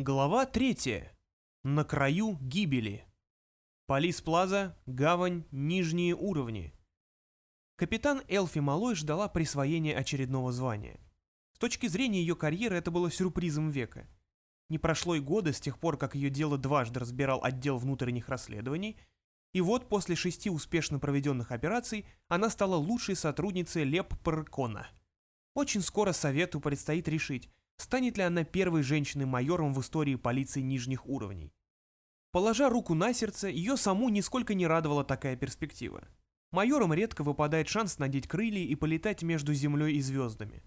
Глава третья. На краю гибели. Полис Плаза, гавань, нижние уровни. Капитан Элфи Малой ждала присвоения очередного звания. С точки зрения ее карьеры это было сюрпризом века. Не прошло и года с тех пор, как ее дело дважды разбирал отдел внутренних расследований, и вот после шести успешно проведенных операций она стала лучшей сотрудницей Леп Паркона. Очень скоро Совету предстоит решить, станет ли она первой женщиной-майором в истории полиции нижних уровней. Положа руку на сердце, ее саму нисколько не радовала такая перспектива. Майорам редко выпадает шанс надеть крылья и полетать между землей и звездами.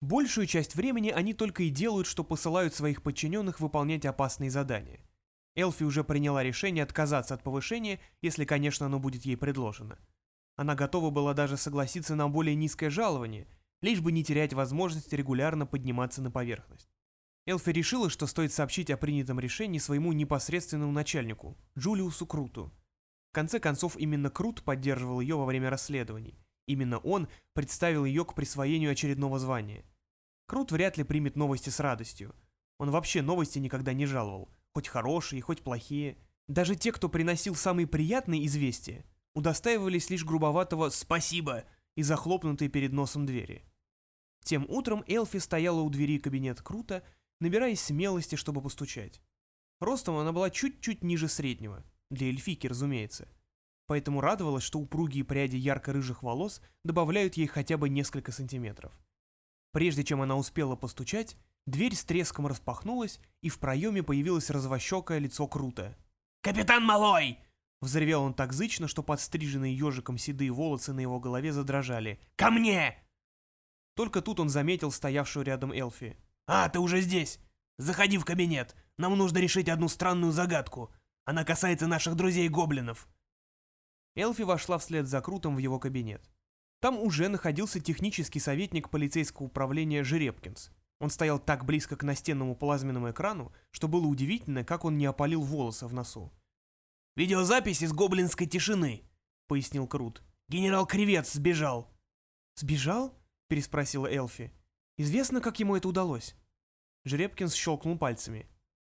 Большую часть времени они только и делают, что посылают своих подчиненных выполнять опасные задания. Элфи уже приняла решение отказаться от повышения, если, конечно, оно будет ей предложено. Она готова была даже согласиться на более низкое жалование, лишь бы не терять возможность регулярно подниматься на поверхность. Элфи решила, что стоит сообщить о принятом решении своему непосредственному начальнику, Джулиусу Круту. В конце концов, именно Крут поддерживал ее во время расследований. Именно он представил ее к присвоению очередного звания – Крут вряд ли примет новости с радостью. Он вообще новости никогда не жаловал, хоть хорошие, хоть плохие. Даже те, кто приносил самые приятные известия, удостаивались лишь грубоватого «спасибо» и захлопнутой перед носом двери. Тем утром Элфи стояла у двери кабинета Крута, набираясь смелости, чтобы постучать. Ростом она была чуть-чуть ниже среднего, для эльфики, разумеется. Поэтому радовалась, что упругие пряди ярко-рыжих волос добавляют ей хотя бы несколько сантиметров. Прежде чем она успела постучать, дверь с треском распахнулась, и в проеме появилось развощекое лицо Крута. «Капитан Малой!» Взревел он так зычно, что подстриженные ежиком седые волосы на его голове задрожали. «Ко мне!» Только тут он заметил стоявшую рядом Элфи. «А, ты уже здесь! Заходи в кабинет. Нам нужно решить одну странную загадку. Она касается наших друзей-гоблинов». Элфи вошла вслед за Крутом в его кабинет. Там уже находился технический советник полицейского управления Жеребкинс. Он стоял так близко к настенному плазменному экрану, что было удивительно, как он не опалил волосы в носу. «Видеозапись из гоблинской тишины», — пояснил Крут. «Генерал Кривец сбежал». «Сбежал?» — переспросила Элфи. «Известно, как ему это удалось?» Жеребкинс щелкнул пальцами.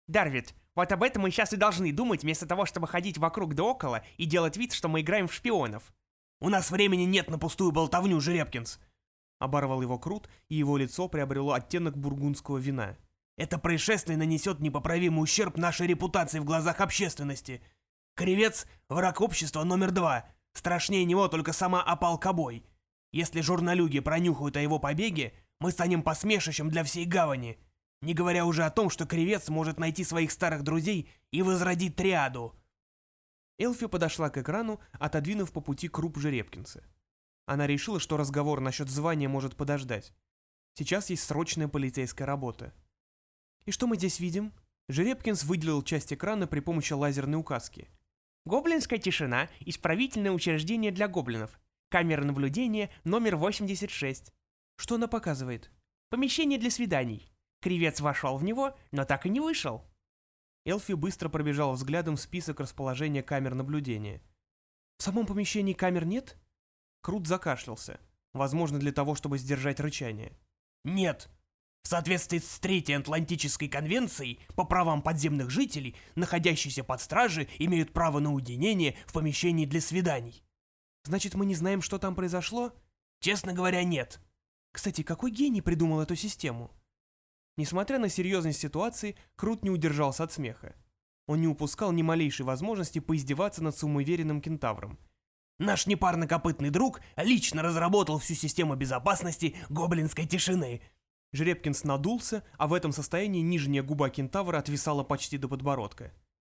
«Дарвид, вот об этом мы сейчас и должны думать, вместо того, чтобы ходить вокруг да около и делать вид, что мы играем в шпионов. У нас времени нет на пустую болтовню, Жеребкинс!» Оборвал его Крут, и его лицо приобрело оттенок бургундского вина. «Это происшествие нанесет непоправимый ущерб нашей репутации в глазах общественности. Кривец — враг общества номер два. Страшнее него только сама опалкобой. Если журналюги пронюхают о его побеге, мы станем посмешищем для всей гавани. Не говоря уже о том, что Кривец может найти своих старых друзей и возродить триаду». Элфи подошла к экрану, отодвинув по пути круп Жеребкинса. Она решила, что разговор насчет звания может подождать. Сейчас есть срочная полицейская работа. «И что мы здесь видим?» Жеребкинс выделил часть экрана при помощи лазерной указки. «Гоблинская тишина. Исправительное учреждение для гоблинов. Камера наблюдения номер 86». «Что она показывает?» «Помещение для свиданий. Кривец вошел в него, но так и не вышел». Элфи быстро пробежал взглядом список расположения камер наблюдения. «В самом помещении камер нет?» Крут закашлялся. Возможно, для того, чтобы сдержать рычание. «Нет. В соответствии с Третьей Атлантической конвенцией по правам подземных жителей, находящиеся под стражей имеют право на уединение в помещении для свиданий». «Значит, мы не знаем, что там произошло?» «Честно говоря, нет». «Кстати, какой гений придумал эту систему?» Несмотря на серьезность ситуации, Крут не удержался от смеха. Он не упускал ни малейшей возможности поиздеваться над самоуверенным кентавром. «Наш непарнокопытный друг лично разработал всю систему безопасности гоблинской тишины!» Жеребкинс надулся, а в этом состоянии нижняя губа кентавра отвисала почти до подбородка.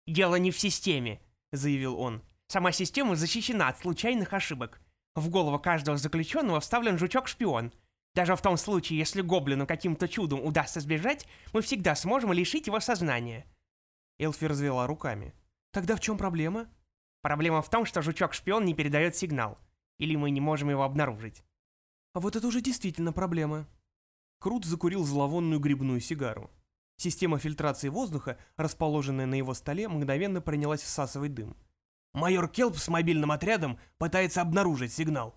«Дело не в системе», — заявил он. «Сама система защищена от случайных ошибок. В голову каждого заключенного вставлен жучок-шпион. Даже в том случае, если гоблину каким-то чудом удастся сбежать, мы всегда сможем лишить его сознания. Элфи развела руками. Тогда в чем проблема? Проблема в том, что жучок-шпион не передает сигнал. Или мы не можем его обнаружить. А вот это уже действительно проблема. Крут закурил зловонную грибную сигару. Система фильтрации воздуха, расположенная на его столе, мгновенно принялась всасывать дым. «Майор Келп с мобильным отрядом пытается обнаружить сигнал»,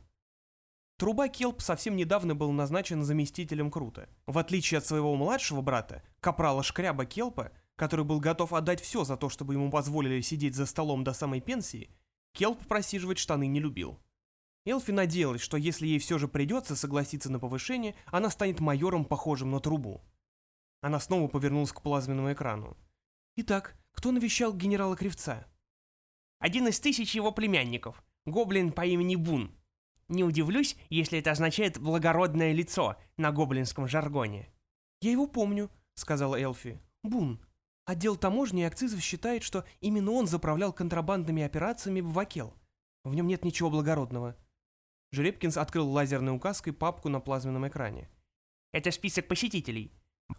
Труба Келп совсем недавно был назначен заместителем Крута. В отличие от своего младшего брата, капрала Шкряба Келпа, который был готов отдать все за то, чтобы ему позволили сидеть за столом до самой пенсии, Келп просиживать штаны не любил. Элфи надеялась, что если ей все же придется согласиться на повышение, она станет майором, похожим на трубу. Она снова повернулась к плазменному экрану. «Итак, кто навещал генерала Кривца?» Один из тысяч его племянников, гоблин по имени Бун. Не удивлюсь, если это означает «благородное лицо» на гоблинском жаргоне. «Я его помню», — сказала Элфи. «Бун. Отдел таможни и акцизов считает, что именно он заправлял контрабандными операциями в Вакел. В нем нет ничего благородного». Жеребкинс открыл лазерной указкой папку на плазменном экране. Это список посетителей.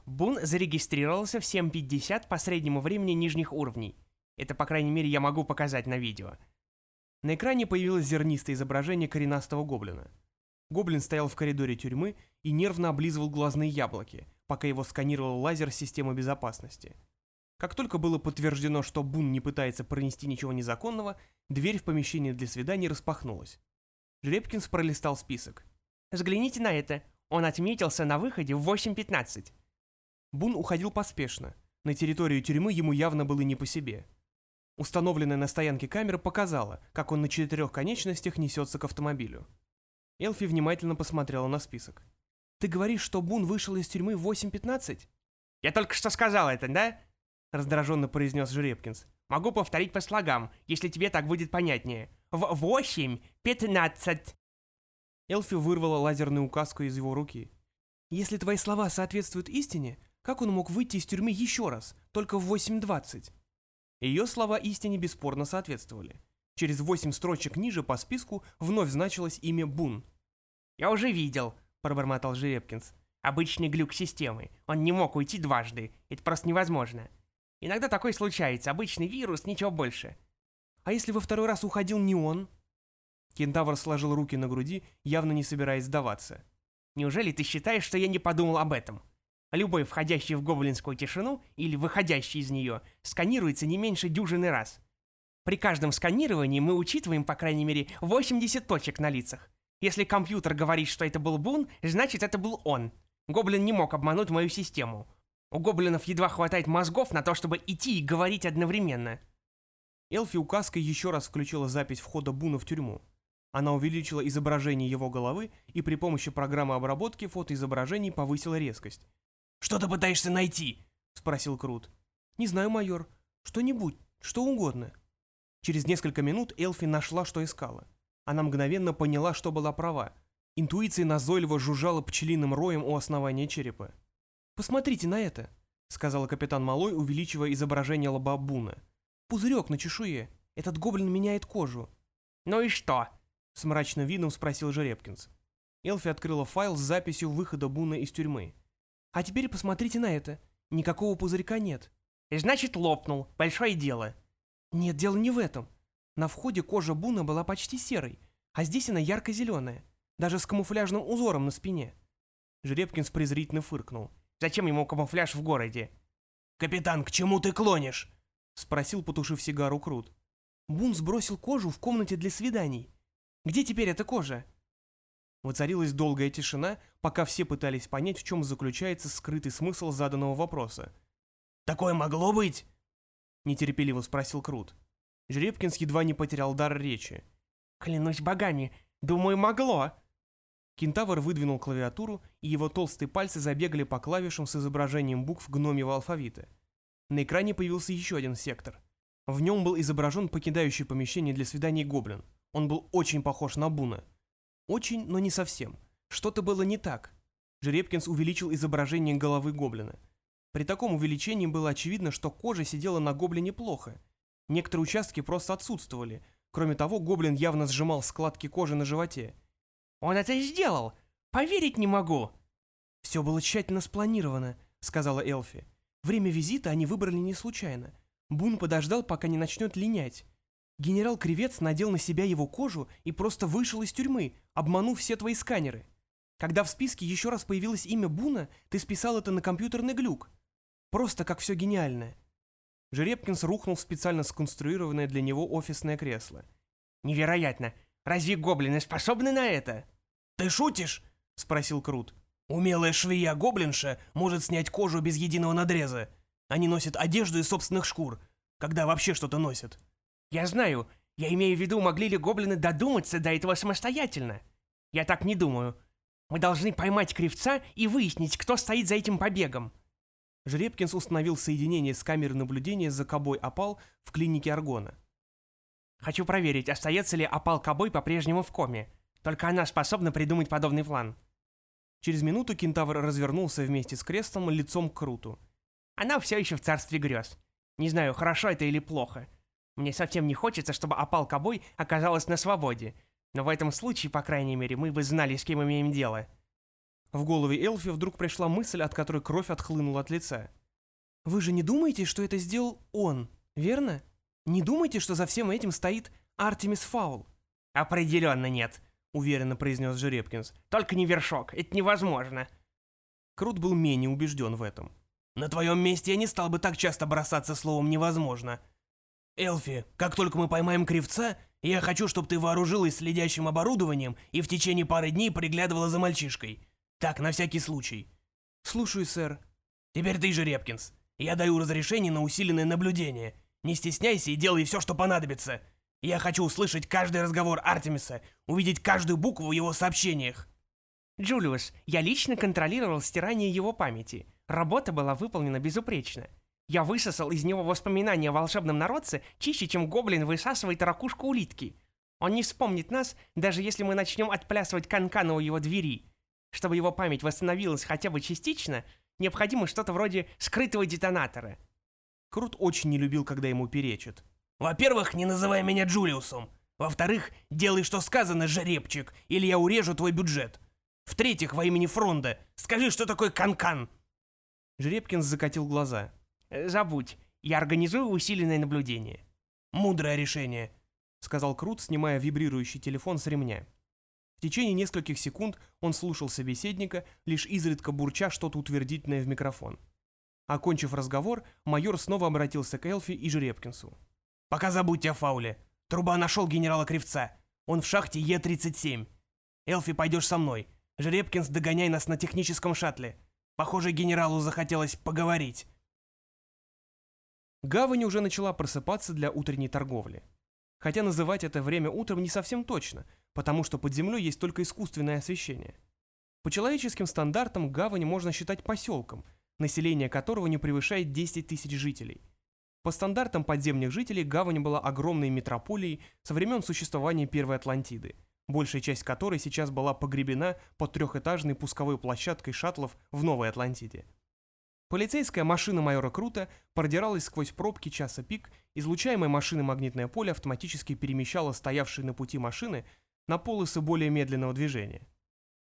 Бун зарегистрировался в 7.50 по среднему времени нижних уровней. Это, по крайней мере, я могу показать на видео. На экране появилось зернистое изображение коренастого гоблина. Гоблин стоял в коридоре тюрьмы и нервно облизывал глазные яблоки, пока его сканировал лазер системы безопасности. Как только было подтверждено, что Бун не пытается пронести ничего незаконного, дверь в помещение для свиданий распахнулась. Жеребкинс пролистал список. «Взгляните на это. Он отметился на выходе в 8.15». Бун уходил поспешно. На территорию тюрьмы ему явно было не по себе. Установленная на стоянке камера показала, как он на четырех конечностях несется к автомобилю. Элфи внимательно посмотрела на список. «Ты говоришь, что Бун вышел из тюрьмы в 8.15?» «Я только что сказал это, да?» Раздраженно произнес Жеребкинс. «Могу повторить по слогам, если тебе так будет понятнее. В 8.15!» Элфи вырвала лазерную указку из его руки. «Если твои слова соответствуют истине, как он мог выйти из тюрьмы еще раз, только в 8.20?» Ее слова истине бесспорно соответствовали. Через восемь строчек ниже по списку вновь значилось имя Бун. «Я уже видел», — пробормотал Жеребкинс. «Обычный глюк системы. Он не мог уйти дважды. Это просто невозможно. Иногда такое случается. Обычный вирус, ничего больше». «А если во второй раз уходил не он?» Кентавр сложил руки на груди, явно не собираясь сдаваться. «Неужели ты считаешь, что я не подумал об этом?» Любой входящий в гоблинскую тишину или выходящий из нее сканируется не меньше дюжины раз. При каждом сканировании мы учитываем, по крайней мере, 80 точек на лицах. Если компьютер говорит, что это был Бун, значит это был он. Гоблин не мог обмануть мою систему. У гоблинов едва хватает мозгов на то, чтобы идти и говорить одновременно. Элфи указкой еще раз включила запись входа Буна в тюрьму. Она увеличила изображение его головы и при помощи программы обработки фотоизображений повысила резкость. «Что ты пытаешься найти?» — спросил Крут. «Не знаю, майор. Что-нибудь, что угодно». Через несколько минут Элфи нашла, что искала. Она мгновенно поняла, что была права. Интуиция назойливо жужжала пчелиным роем у основания черепа. «Посмотрите на это», — сказала капитан Малой, увеличивая изображение лоба Буна. «Пузырек на чешуе. Этот гоблин меняет кожу». «Ну и что?» — с мрачным видом спросил Жеребкинс. Элфи открыла файл с записью выхода Буна из тюрьмы. А теперь посмотрите на это. Никакого пузырька нет. Значит, лопнул. Большое дело. Нет, дело не в этом. На входе кожа Буна была почти серой, а здесь она ярко-зеленая, даже с камуфляжным узором на спине. Жеребкинс презрительно фыркнул. Зачем ему камуфляж в городе? «Капитан, к чему ты клонишь?» — спросил, потушив сигару Крут. Бун сбросил кожу в комнате для свиданий. Где теперь эта кожа? Воцарилась долгая тишина, пока все пытались понять, в чем заключается скрытый смысл заданного вопроса. «Такое могло быть?» — нетерпеливо спросил Крут. Жеребкинс едва не потерял дар речи. «Клянусь богами, думаю, могло!» Кентавр выдвинул клавиатуру, и его толстые пальцы забегали по клавишам с изображением букв гномьего алфавита. На экране появился еще один сектор. В нем был изображен покидающий помещение для свиданий гоблин. Он был очень похож на Буна — очень, но не совсем. Что-то было не так. Жеребкинс увеличил изображение головы гоблина. При таком увеличении было очевидно, что кожа сидела на гоблине плохо. Некоторые участки просто отсутствовали. Кроме того, гоблин явно сжимал складки кожи на животе. «Он это сделал! Поверить не могу!» «Все было тщательно спланировано», — сказала Элфи. «Время визита они выбрали не случайно. Бун подождал, пока не начнет линять. Генерал Кривец надел на себя его кожу и просто вышел из тюрьмы, обманув все твои сканеры. Когда в списке еще раз появилось имя Буна, ты списал это на компьютерный глюк. Просто как все гениальное. Жеребкинс рухнул в специально сконструированное для него офисное кресло. «Невероятно! Разве гоблины способны на это?» «Ты шутишь?» — спросил Крут. «Умелая швея-гоблинша может снять кожу без единого надреза. Они носят одежду из собственных шкур, когда вообще что-то носят. Я знаю. Я имею в виду, могли ли гоблины додуматься до этого самостоятельно. Я так не думаю. Мы должны поймать кривца и выяснить, кто стоит за этим побегом. Жребкинс установил соединение с камерой наблюдения за Кобой Опал в клинике Аргона. Хочу проверить, остается ли Опал Кобой по-прежнему в коме. Только она способна придумать подобный план. Через минуту кентавр развернулся вместе с крестом лицом к Круту. Она все еще в царстве грез. Не знаю, хорошо это или плохо. Мне совсем не хочется, чтобы Опал Кобой оказалась на свободе. Но в этом случае, по крайней мере, мы бы знали, с кем имеем дело. В голове Элфи вдруг пришла мысль, от которой кровь отхлынула от лица. «Вы же не думаете, что это сделал он, верно? Не думаете, что за всем этим стоит Артемис Фаул?» «Определенно нет», — уверенно произнес Жеребкинс. «Только не вершок, это невозможно». Крут был менее убежден в этом. «На твоем месте я не стал бы так часто бросаться словом «невозможно». Элфи, как только мы поймаем кривца, я хочу, чтобы ты вооружилась следящим оборудованием и в течение пары дней приглядывала за мальчишкой. Так, на всякий случай. Слушаю, сэр. Теперь ты же, Репкинс. Я даю разрешение на усиленное наблюдение. Не стесняйся и делай все, что понадобится. Я хочу услышать каждый разговор Артемиса, увидеть каждую букву в его сообщениях. Джулиус, я лично контролировал стирание его памяти. Работа была выполнена безупречно. Я высосал из него воспоминания о волшебном народце чище, чем гоблин высасывает ракушку улитки. Он не вспомнит нас, даже если мы начнем отплясывать канкана у его двери. Чтобы его память восстановилась хотя бы частично, необходимо что-то вроде скрытого детонатора. Крут очень не любил, когда ему перечат. «Во-первых, не называй меня Джулиусом. Во-вторых, делай, что сказано, жеребчик, или я урежу твой бюджет. В-третьих, во имени Фронда, скажи, что такое канкан». Жеребкинс закатил глаза. Э, «Забудь, я организую усиленное наблюдение». «Мудрое решение», — сказал Крут, снимая вибрирующий телефон с ремня. В течение нескольких секунд он слушал собеседника, лишь изредка бурча что-то утвердительное в микрофон. Окончив разговор, майор снова обратился к Элфи и Жеребкинсу. «Пока забудьте о фауле. Труба нашел генерала Кривца. Он в шахте Е-37. Элфи, пойдешь со мной. Жеребкинс, догоняй нас на техническом шаттле. Похоже, генералу захотелось поговорить». Гавань уже начала просыпаться для утренней торговли. Хотя называть это время утром не совсем точно, потому что под землей есть только искусственное освещение. По человеческим стандартам гавань можно считать поселком, население которого не превышает 10 тысяч жителей. По стандартам подземных жителей гавань была огромной метрополией со времен существования Первой Атлантиды, большая часть которой сейчас была погребена под трехэтажной пусковой площадкой шаттлов в Новой Атлантиде. Полицейская машина майора Крута продиралась сквозь пробки часа пик, излучаемое машины магнитное поле автоматически перемещало стоявшие на пути машины на полосы более медленного движения.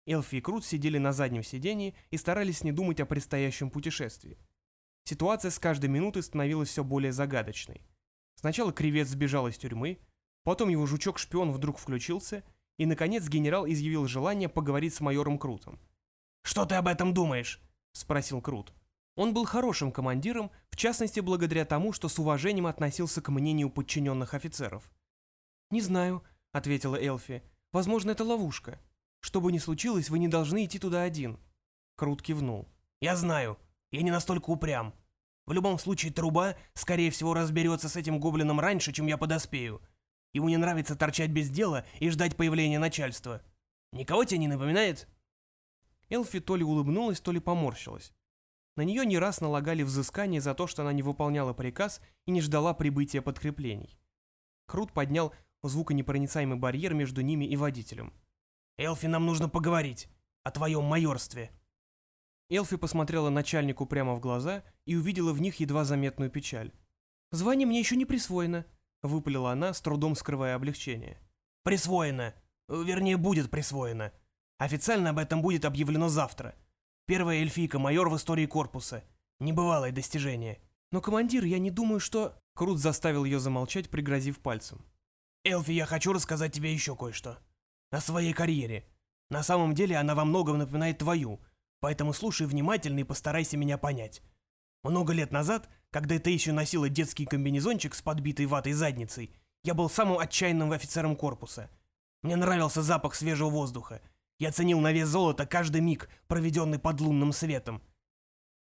Элфи и Крут сидели на заднем сидении и старались не думать о предстоящем путешествии. Ситуация с каждой минутой становилась все более загадочной. Сначала Кривец сбежал из тюрьмы, потом его жучок-шпион вдруг включился, и, наконец, генерал изъявил желание поговорить с майором Крутом. «Что ты об этом думаешь?» — спросил Крут. Он был хорошим командиром, в частности, благодаря тому, что с уважением относился к мнению подчиненных офицеров. «Не знаю», — ответила Элфи. «Возможно, это ловушка. Что бы ни случилось, вы не должны идти туда один». Крут кивнул. «Я знаю. Я не настолько упрям. В любом случае, труба, скорее всего, разберется с этим гоблином раньше, чем я подоспею. Ему не нравится торчать без дела и ждать появления начальства. Никого тебе не напоминает?» Элфи то ли улыбнулась, то ли поморщилась. На нее не раз налагали взыскание за то, что она не выполняла приказ и не ждала прибытия подкреплений. Крут поднял звуконепроницаемый барьер между ними и водителем. «Элфи, нам нужно поговорить. О твоем майорстве». Элфи посмотрела начальнику прямо в глаза и увидела в них едва заметную печаль. «Звание мне еще не присвоено», — выпалила она, с трудом скрывая облегчение. «Присвоено. Вернее, будет присвоено. Официально об этом будет объявлено завтра. Первая эльфийка-майор в истории корпуса. Небывалое достижение. Но, командир, я не думаю, что...» Крут заставил ее замолчать, пригрозив пальцем. «Элфи, я хочу рассказать тебе еще кое-что. О своей карьере. На самом деле она во многом напоминает твою, поэтому слушай внимательно и постарайся меня понять. Много лет назад, когда ты еще носила детский комбинезончик с подбитой ватой задницей, я был самым отчаянным офицером корпуса. Мне нравился запах свежего воздуха, я ценил на вес золота каждый миг, проведенный под лунным светом.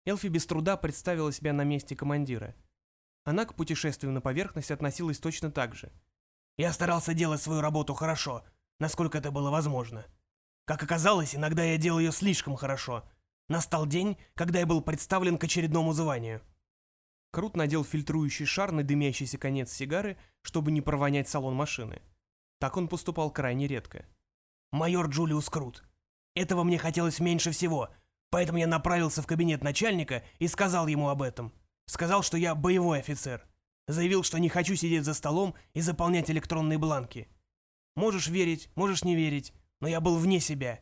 Элфи без труда представила себя на месте командира. Она к путешествию на поверхность относилась точно так же. «Я старался делать свою работу хорошо, насколько это было возможно. Как оказалось, иногда я делал ее слишком хорошо. Настал день, когда я был представлен к очередному званию». Крут надел фильтрующий шар на дымящийся конец сигары, чтобы не провонять салон машины. Так он поступал крайне редко. «Майор Джулиус Крут. Этого мне хотелось меньше всего, поэтому я направился в кабинет начальника и сказал ему об этом. Сказал, что я боевой офицер. Заявил, что не хочу сидеть за столом и заполнять электронные бланки. Можешь верить, можешь не верить, но я был вне себя».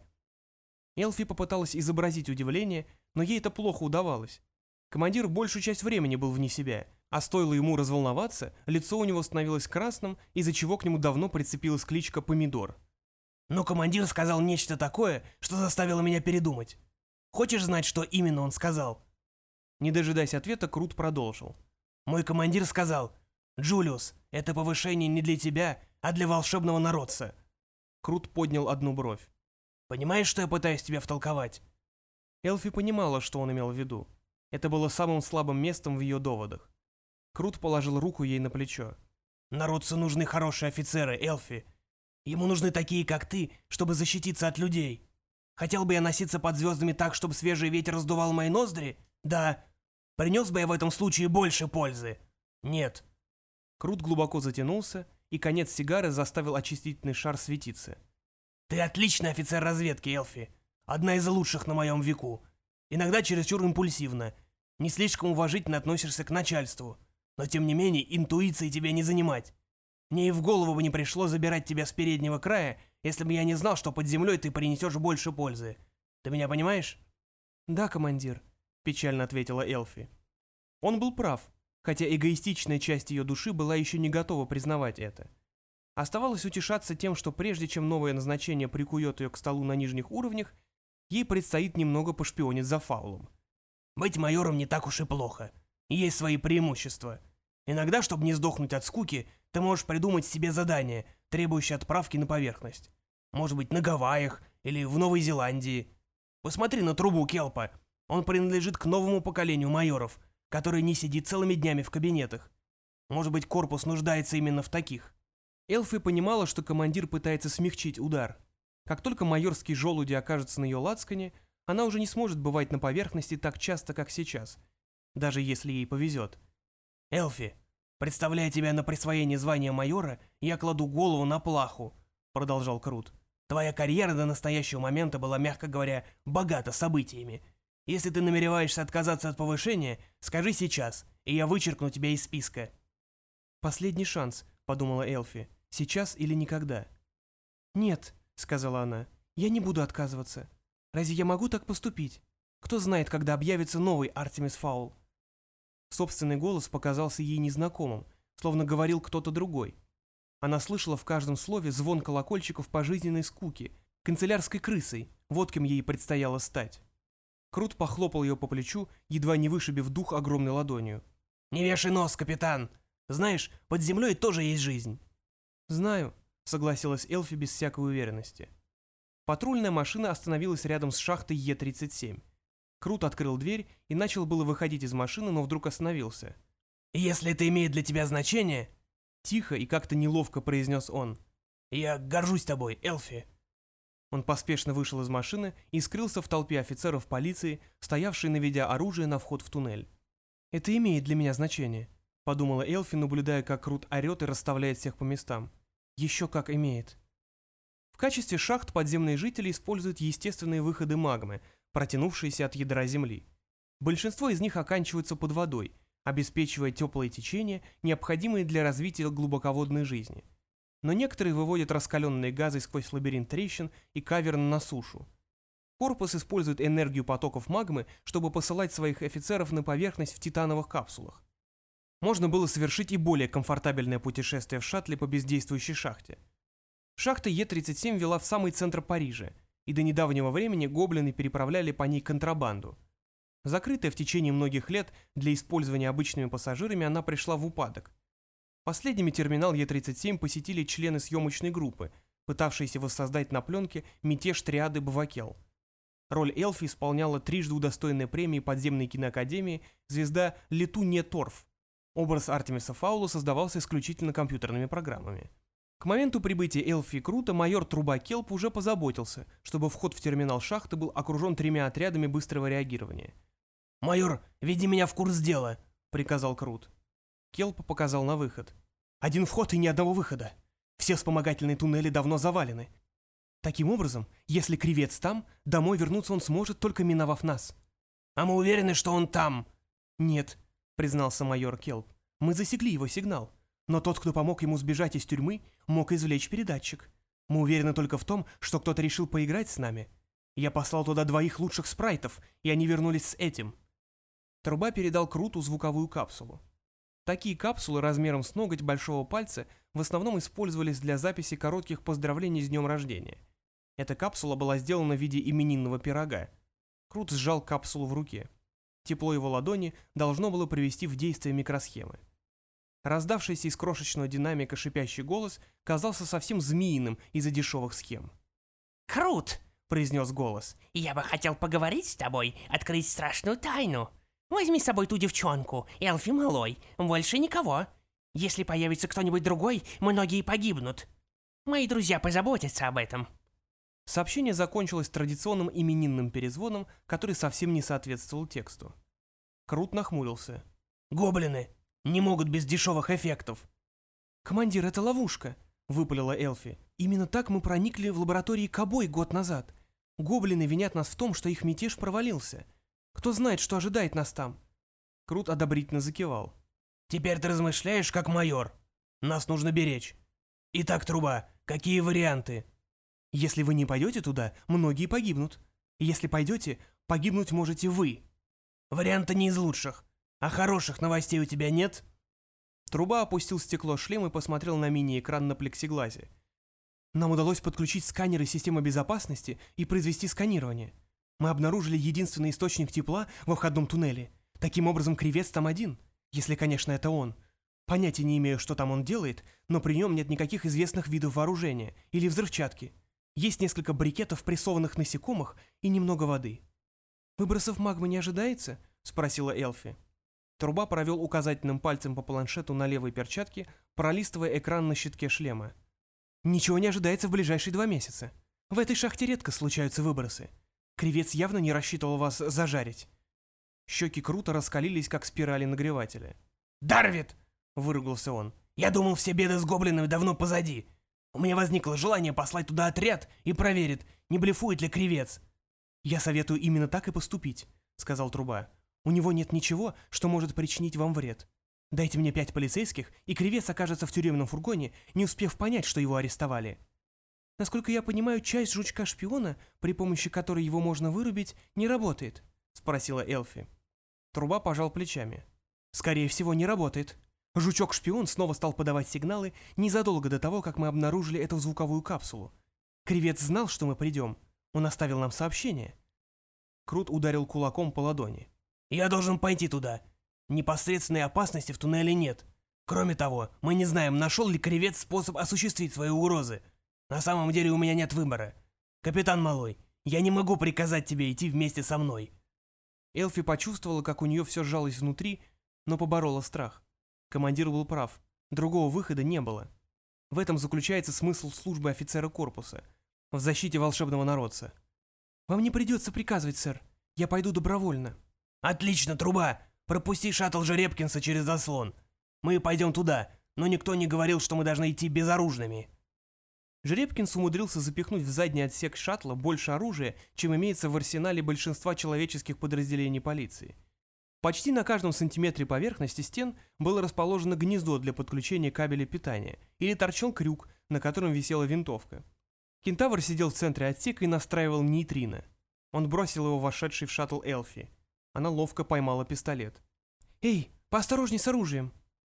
Элфи попыталась изобразить удивление, но ей это плохо удавалось. Командир большую часть времени был вне себя, а стоило ему разволноваться, лицо у него становилось красным, из-за чего к нему давно прицепилась кличка «Помидор». Но командир сказал нечто такое, что заставило меня передумать. Хочешь знать, что именно он сказал? Не дожидаясь ответа, Крут продолжил. Мой командир сказал, «Джулиус, это повышение не для тебя, а для волшебного народца». Крут поднял одну бровь. «Понимаешь, что я пытаюсь тебе втолковать?» Элфи понимала, что он имел в виду. Это было самым слабым местом в ее доводах. Крут положил руку ей на плечо. «Народцу нужны хорошие офицеры, Элфи. Ему нужны такие, как ты, чтобы защититься от людей. Хотел бы я носиться под звездами так, чтобы свежий ветер раздувал мои ноздри? Да. Принес бы я в этом случае больше пользы? Нет». Крут глубоко затянулся, и конец сигары заставил очистительный шар светиться. «Ты отличный офицер разведки, Элфи. Одна из лучших на моем веку. Иногда чересчур импульсивно. Не слишком уважительно относишься к начальству. Но тем не менее, интуицией тебя не занимать. Мне и в голову бы не пришло забирать тебя с переднего края, если бы я не знал, что под землей ты принесешь больше пользы. Ты меня понимаешь?» «Да, командир», — печально ответила Элфи. Он был прав, хотя эгоистичная часть ее души была еще не готова признавать это. Оставалось утешаться тем, что прежде чем новое назначение прикует ее к столу на нижних уровнях, ей предстоит немного пошпионить за фаулом. «Быть майором не так уж и плохо. Есть свои преимущества. Иногда, чтобы не сдохнуть от скуки, ты можешь придумать себе задание, требующее отправки на поверхность. Может быть, на Гавайях или в Новой Зеландии. Посмотри на трубу Келпа. Он принадлежит к новому поколению майоров, который не сидит целыми днями в кабинетах. Может быть, корпус нуждается именно в таких. Элфи понимала, что командир пытается смягчить удар. Как только майорский желуди окажется на ее лацкане, она уже не сможет бывать на поверхности так часто, как сейчас, даже если ей повезет. «Элфи, представляя тебя на присвоение звания майора, я кладу голову на плаху», — продолжал Крут. «Твоя карьера до настоящего момента была, мягко говоря, богата событиями. Если ты намереваешься отказаться от повышения, скажи сейчас, и я вычеркну тебя из списка». «Последний шанс», — подумала Элфи. «Сейчас или никогда?» «Нет», — сказала она, — «я не буду отказываться. Разве я могу так поступить? Кто знает, когда объявится новый Артемис Фаул?» Собственный голос показался ей незнакомым, словно говорил кто-то другой. Она слышала в каждом слове звон колокольчиков пожизненной скуки, канцелярской крысой, вот кем ей предстояло стать. Крут похлопал ее по плечу, едва не вышибив дух огромной ладонью. «Не вешай нос, капитан! Знаешь, под землей тоже есть жизнь!» «Знаю», — согласилась Элфи без всякой уверенности. Патрульная машина остановилась рядом с шахтой Е-37. Крут открыл дверь и начал было выходить из машины, но вдруг остановился. «Если это имеет для тебя значение...» Тихо и как-то неловко произнес он. «Я горжусь тобой, Элфи». Он поспешно вышел из машины и скрылся в толпе офицеров полиции, стоявшей наведя оружие на вход в туннель. «Это имеет для меня значение», — подумала Элфи, наблюдая, как Крут орет и расставляет всех по местам. «Еще как имеет». В качестве шахт подземные жители используют естественные выходы магмы, протянувшиеся от ядра Земли. Большинство из них оканчиваются под водой, обеспечивая теплое течение, необходимое для развития глубоководной жизни. Но некоторые выводят раскаленные газы сквозь лабиринт трещин и каверн на сушу. Корпус использует энергию потоков магмы, чтобы посылать своих офицеров на поверхность в титановых капсулах. Можно было совершить и более комфортабельное путешествие в шаттле по бездействующей шахте. Шахта Е-37 вела в самый центр Парижа, и до недавнего времени гоблины переправляли по ней контрабанду. Закрытая в течение многих лет для использования обычными пассажирами, она пришла в упадок. Последними терминал Е-37 посетили члены съемочной группы, пытавшиеся воссоздать на пленке мятеж триады Бавакел. Роль Элфи исполняла трижды удостоенная премии подземной киноакадемии звезда Летунья Торф. Образ Артемиса Фаула создавался исключительно компьютерными программами. К моменту прибытия Элфи Крута майор Труба Келп уже позаботился, чтобы вход в терминал шахты был окружен тремя отрядами быстрого реагирования. «Майор, веди меня в курс дела», — приказал Крут. Келп показал на выход. «Один вход и ни одного выхода. Все вспомогательные туннели давно завалены. Таким образом, если кривец там, домой вернуться он сможет, только миновав нас». «А мы уверены, что он там?» «Нет», — признался майор Келп. «Мы засекли его сигнал. Но тот, кто помог ему сбежать из тюрьмы, мог извлечь передатчик. Мы уверены только в том, что кто-то решил поиграть с нами. Я послал туда двоих лучших спрайтов, и они вернулись с этим. Труба передал Круту звуковую капсулу. Такие капсулы размером с ноготь большого пальца в основном использовались для записи коротких поздравлений с днем рождения. Эта капсула была сделана в виде именинного пирога. Крут сжал капсулу в руке. Тепло его ладони должно было привести в действие микросхемы. Раздавшийся из крошечного динамика шипящий голос казался совсем змеиным из-за дешевых схем. «Крут!» — произнес голос. «Я бы хотел поговорить с тобой, открыть страшную тайну. Возьми с собой ту девчонку, Элфи Малой, больше никого. Если появится кто-нибудь другой, многие погибнут. Мои друзья позаботятся об этом». Сообщение закончилось традиционным именинным перезвоном, который совсем не соответствовал тексту. Крут нахмурился. «Гоблины! Не могут без дешевых эффектов. «Командир, это ловушка», — выпалила Элфи. «Именно так мы проникли в лаборатории Кобой год назад. Гоблины винят нас в том, что их мятеж провалился. Кто знает, что ожидает нас там?» Крут одобрительно закивал. «Теперь ты размышляешь, как майор. Нас нужно беречь. Итак, труба, какие варианты?» «Если вы не пойдете туда, многие погибнут. Если пойдете, погибнуть можете вы». «Варианты не из лучших. А хороших новостей у тебя нет?» Труба опустил стекло шлема и посмотрел на мини-экран на плексиглазе. «Нам удалось подключить сканеры системы безопасности и произвести сканирование. Мы обнаружили единственный источник тепла во входном туннеле. Таким образом, кривец там один, если, конечно, это он. Понятия не имею, что там он делает, но при нем нет никаких известных видов вооружения или взрывчатки. Есть несколько брикетов прессованных насекомых и немного воды». «Выбросов магмы не ожидается?» — спросила Элфи. Труба провел указательным пальцем по планшету на левой перчатке, пролистывая экран на щитке шлема. «Ничего не ожидается в ближайшие два месяца. В этой шахте редко случаются выбросы. Кривец явно не рассчитывал вас зажарить». Щеки круто раскалились, как спирали нагревателя. «Дарвид!» — выругался он. «Я думал, все беды с гоблинами давно позади. У меня возникло желание послать туда отряд и проверить, не блефует ли кривец». «Я советую именно так и поступить», — сказал Труба. У него нет ничего, что может причинить вам вред. Дайте мне пять полицейских, и Кривец окажется в тюремном фургоне, не успев понять, что его арестовали. Насколько я понимаю, часть жучка-шпиона, при помощи которой его можно вырубить, не работает, спросила Элфи. Труба пожал плечами. Скорее всего, не работает. Жучок-шпион снова стал подавать сигналы незадолго до того, как мы обнаружили эту звуковую капсулу. Кривец знал, что мы придем. Он оставил нам сообщение. Крут ударил кулаком по ладони. Я должен пойти туда. Непосредственной опасности в туннеле нет. Кроме того, мы не знаем, нашел ли Кривец способ осуществить свои угрозы. На самом деле у меня нет выбора. Капитан Малой, я не могу приказать тебе идти вместе со мной. Элфи почувствовала, как у нее все сжалось внутри, но поборола страх. Командир был прав. Другого выхода не было. В этом заключается смысл службы офицера корпуса. В защите волшебного народца. «Вам не придется приказывать, сэр. Я пойду добровольно». «Отлично, труба! Пропусти шаттл Жеребкинса через заслон. Мы пойдем туда, но никто не говорил, что мы должны идти безоружными». Жеребкинс умудрился запихнуть в задний отсек шаттла больше оружия, чем имеется в арсенале большинства человеческих подразделений полиции. Почти на каждом сантиметре поверхности стен было расположено гнездо для подключения кабеля питания или торчал крюк, на котором висела винтовка. Кентавр сидел в центре отсека и настраивал нейтрино. Он бросил его вошедший в шаттл Элфи. Она ловко поймала пистолет. «Эй, поосторожней с оружием!»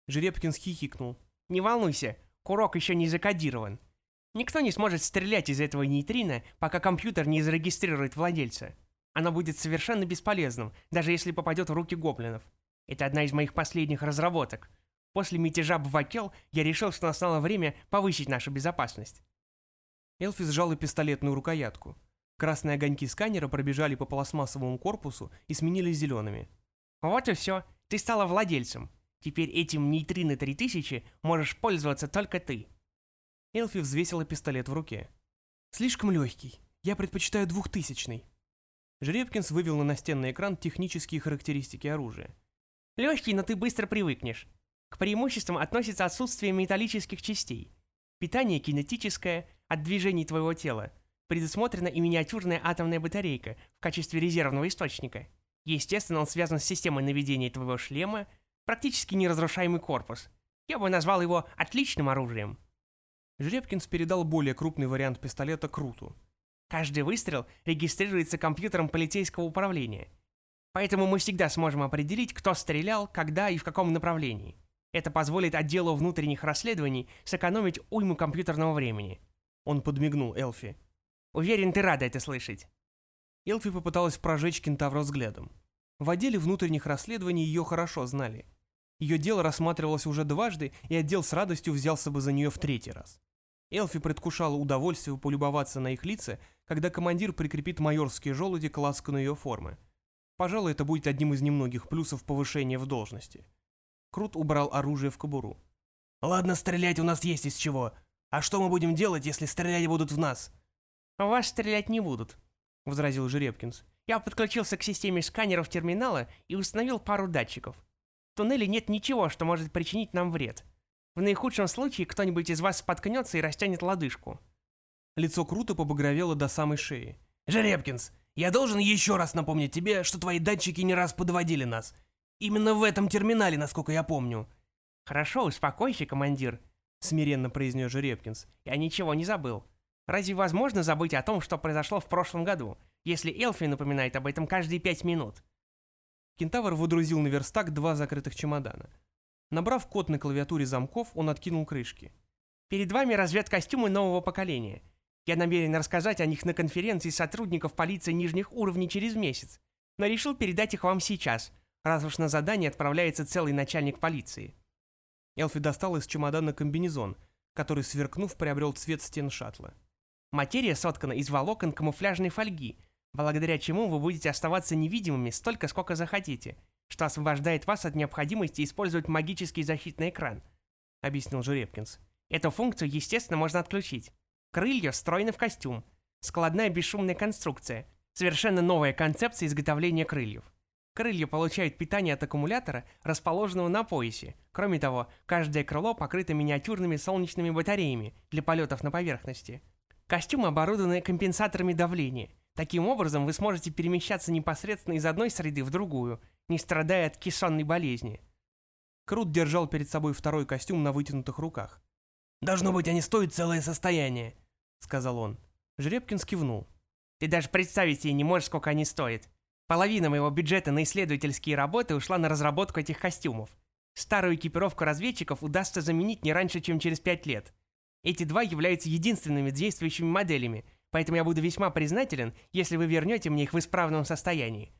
Жеребкин хихикнул. «Не волнуйся, курок еще не закодирован. Никто не сможет стрелять из этого нейтрина, пока компьютер не зарегистрирует владельца. Оно будет совершенно бесполезным, даже если попадет в руки гоблинов. Это одна из моих последних разработок. После мятежа Бвакел я решил, что настало время повысить нашу безопасность». Элфи сжала пистолетную рукоятку. Красные огоньки сканера пробежали по пластмассовому корпусу и сменились зелеными. Вот и все. Ты стала владельцем. Теперь этим нейтрино 3000 можешь пользоваться только ты. Элфи взвесила пистолет в руке. «Слишком легкий. Я предпочитаю двухтысячный». Жеребкинс вывел на настенный экран технические характеристики оружия. Легкий, но ты быстро привыкнешь. К преимуществам относится отсутствие металлических частей. Питание кинетическое, от движений твоего тела. Предусмотрена и миниатюрная атомная батарейка в качестве резервного источника. Естественно, он связан с системой наведения твоего шлема, практически неразрушаемый корпус. Я бы назвал его отличным оружием. Жеребкинс передал более крупный вариант пистолета Круту. Каждый выстрел регистрируется компьютером полицейского управления. Поэтому мы всегда сможем определить, кто стрелял, когда и в каком направлении. Это позволит отделу внутренних расследований сэкономить уйму компьютерного времени. Он подмигнул Элфи. Уверен, ты рада это слышать. Элфи попыталась прожечь кентавра взглядом. В отделе внутренних расследований ее хорошо знали. Ее дело рассматривалось уже дважды, и отдел с радостью взялся бы за нее в третий раз. Элфи предвкушала удовольствие полюбоваться на их лица, когда командир прикрепит майорские желуди к ласкану ее формы. Пожалуй, это будет одним из немногих плюсов повышения в должности. Крут убрал оружие в кобуру. «Ладно, стрелять у нас есть из чего. А что мы будем делать, если стрелять будут в нас?» «В вас стрелять не будут», — возразил Жеребкинс. «Я подключился к системе сканеров терминала и установил пару датчиков. В туннеле нет ничего, что может причинить нам вред. В наихудшем случае кто-нибудь из вас споткнется и растянет лодыжку». Лицо круто побагровело до самой шеи. «Жеребкинс, я должен еще раз напомнить тебе, что твои датчики не раз подводили нас. Именно в этом терминале, насколько я помню». «Хорошо, успокойся, командир», — смиренно произнес Жеребкинс. «Я ничего не забыл. Разве возможно забыть о том, что произошло в прошлом году, если Элфи напоминает об этом каждые пять минут?» Кентавр выдрузил на верстак два закрытых чемодана. Набрав код на клавиатуре замков, он откинул крышки. «Перед вами разведкостюмы нового поколения. Я намерен рассказать о них на конференции сотрудников полиции нижних уровней через месяц, но решил передать их вам сейчас, раз уж на задание отправляется целый начальник полиции». Элфи достал из чемодана комбинезон, который, сверкнув, приобрел цвет стен шаттла. Материя соткана из волокон камуфляжной фольги, благодаря чему вы будете оставаться невидимыми столько, сколько захотите, что освобождает вас от необходимости использовать магический защитный экран», — объяснил Жеребкинс. «Эту функцию, естественно, можно отключить. Крылья встроены в костюм. Складная бесшумная конструкция. Совершенно новая концепция изготовления крыльев. Крылья получают питание от аккумулятора, расположенного на поясе. Кроме того, каждое крыло покрыто миниатюрными солнечными батареями для полетов на поверхности. Костюмы оборудованы компенсаторами давления. Таким образом, вы сможете перемещаться непосредственно из одной среды в другую, не страдая от кессонной болезни. Крут держал перед собой второй костюм на вытянутых руках. «Должно быть, они стоят целое состояние», — сказал он. Жеребкин скивнул. «Ты даже представить себе не можешь, сколько они стоят. Половина моего бюджета на исследовательские работы ушла на разработку этих костюмов. Старую экипировку разведчиков удастся заменить не раньше, чем через пять лет. Эти два являются единственными действующими моделями, поэтому я буду весьма признателен, если вы вернете мне их в исправном состоянии.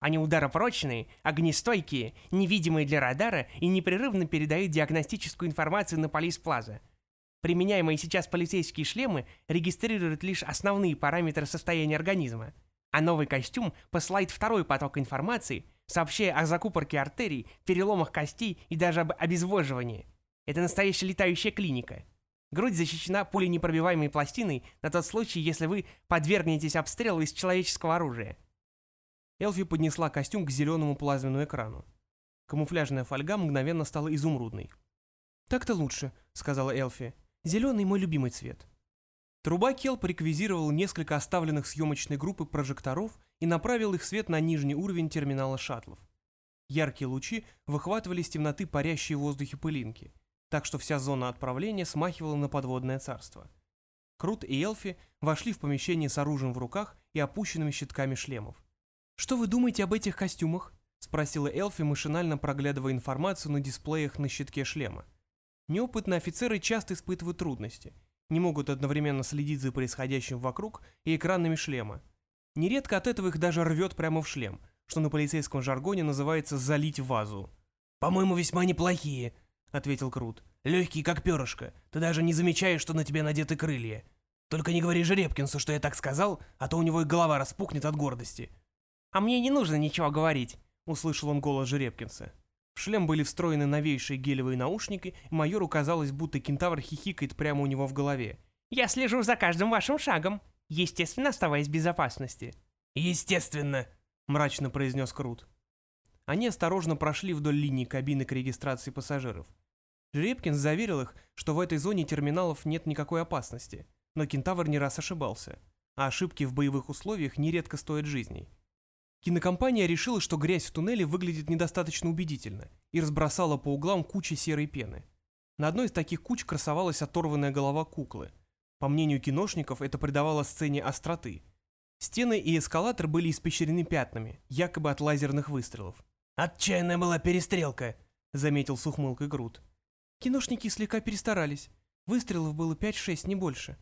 Они ударопрочные, огнестойкие, невидимые для радара и непрерывно передают диагностическую информацию на Полис Плаза. Применяемые сейчас полицейские шлемы регистрируют лишь основные параметры состояния организма, а новый костюм посылает второй поток информации, сообщая о закупорке артерий, переломах костей и даже об обезвоживании. Это настоящая летающая клиника. Грудь защищена пуленепробиваемой пластиной на тот случай, если вы подвергнетесь обстрелу из человеческого оружия. Элфи поднесла костюм к зеленому плазменному экрану. Камуфляжная фольга мгновенно стала изумрудной. «Так-то лучше», — сказала Элфи. «Зеленый мой любимый цвет». Труба Келп реквизировал несколько оставленных съемочной группы прожекторов и направил их свет на нижний уровень терминала шаттлов. Яркие лучи выхватывали из темноты парящие в воздухе пылинки, так что вся зона отправления смахивала на подводное царство. Крут и Элфи вошли в помещение с оружием в руках и опущенными щитками шлемов. «Что вы думаете об этих костюмах?» — спросила Элфи, машинально проглядывая информацию на дисплеях на щитке шлема. Неопытные офицеры часто испытывают трудности, не могут одновременно следить за происходящим вокруг и экранами шлема. Нередко от этого их даже рвет прямо в шлем, что на полицейском жаргоне называется «залить вазу». «По-моему, весьма неплохие», — ответил Крут. «Легкие, как перышко. Ты даже не замечаешь, что на тебе надеты крылья». Только не говори Жеребкинсу, что я так сказал, а то у него и голова распухнет от гордости». «А мне не нужно ничего говорить», — услышал он голос Жеребкинса. В шлем были встроены новейшие гелевые наушники, и майору казалось, будто кентавр хихикает прямо у него в голове. «Я слежу за каждым вашим шагом, естественно, оставаясь в безопасности». «Естественно», — мрачно произнес Крут. Они осторожно прошли вдоль линии кабины к регистрации пассажиров. Жеребкинс заверил их, что в этой зоне терминалов нет никакой опасности, но кентавр не раз ошибался, а ошибки в боевых условиях нередко стоят жизней. Кинокомпания решила, что грязь в туннеле выглядит недостаточно убедительно и разбросала по углам кучи серой пены. На одной из таких куч красовалась оторванная голова куклы. По мнению киношников, это придавало сцене остроты. Стены и эскалатор были испещрены пятнами, якобы от лазерных выстрелов. «Отчаянная была перестрелка», — заметил с ухмылкой Грут. Киношники слегка перестарались. Выстрелов было 5-6, не больше.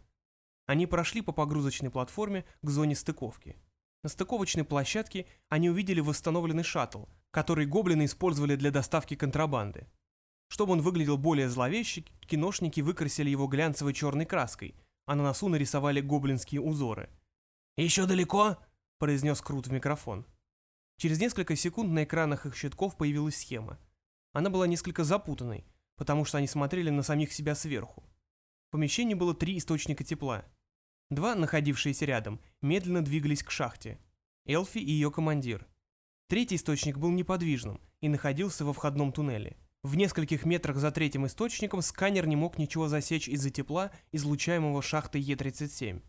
Они прошли по погрузочной платформе к зоне стыковки. На стыковочной площадке они увидели восстановленный шаттл, который гоблины использовали для доставки контрабанды. Чтобы он выглядел более зловеще, киношники выкрасили его глянцевой черной краской, а на носу нарисовали гоблинские узоры. «Еще далеко?» – произнес Крут в микрофон. Через несколько секунд на экранах их щитков появилась схема. Она была несколько запутанной, потому что они смотрели на самих себя сверху. В помещении было три источника тепла – Два, находившиеся рядом, медленно двигались к шахте. Элфи и ее командир. Третий источник был неподвижным и находился во входном туннеле. В нескольких метрах за третьим источником сканер не мог ничего засечь из-за тепла, излучаемого шахтой Е-37.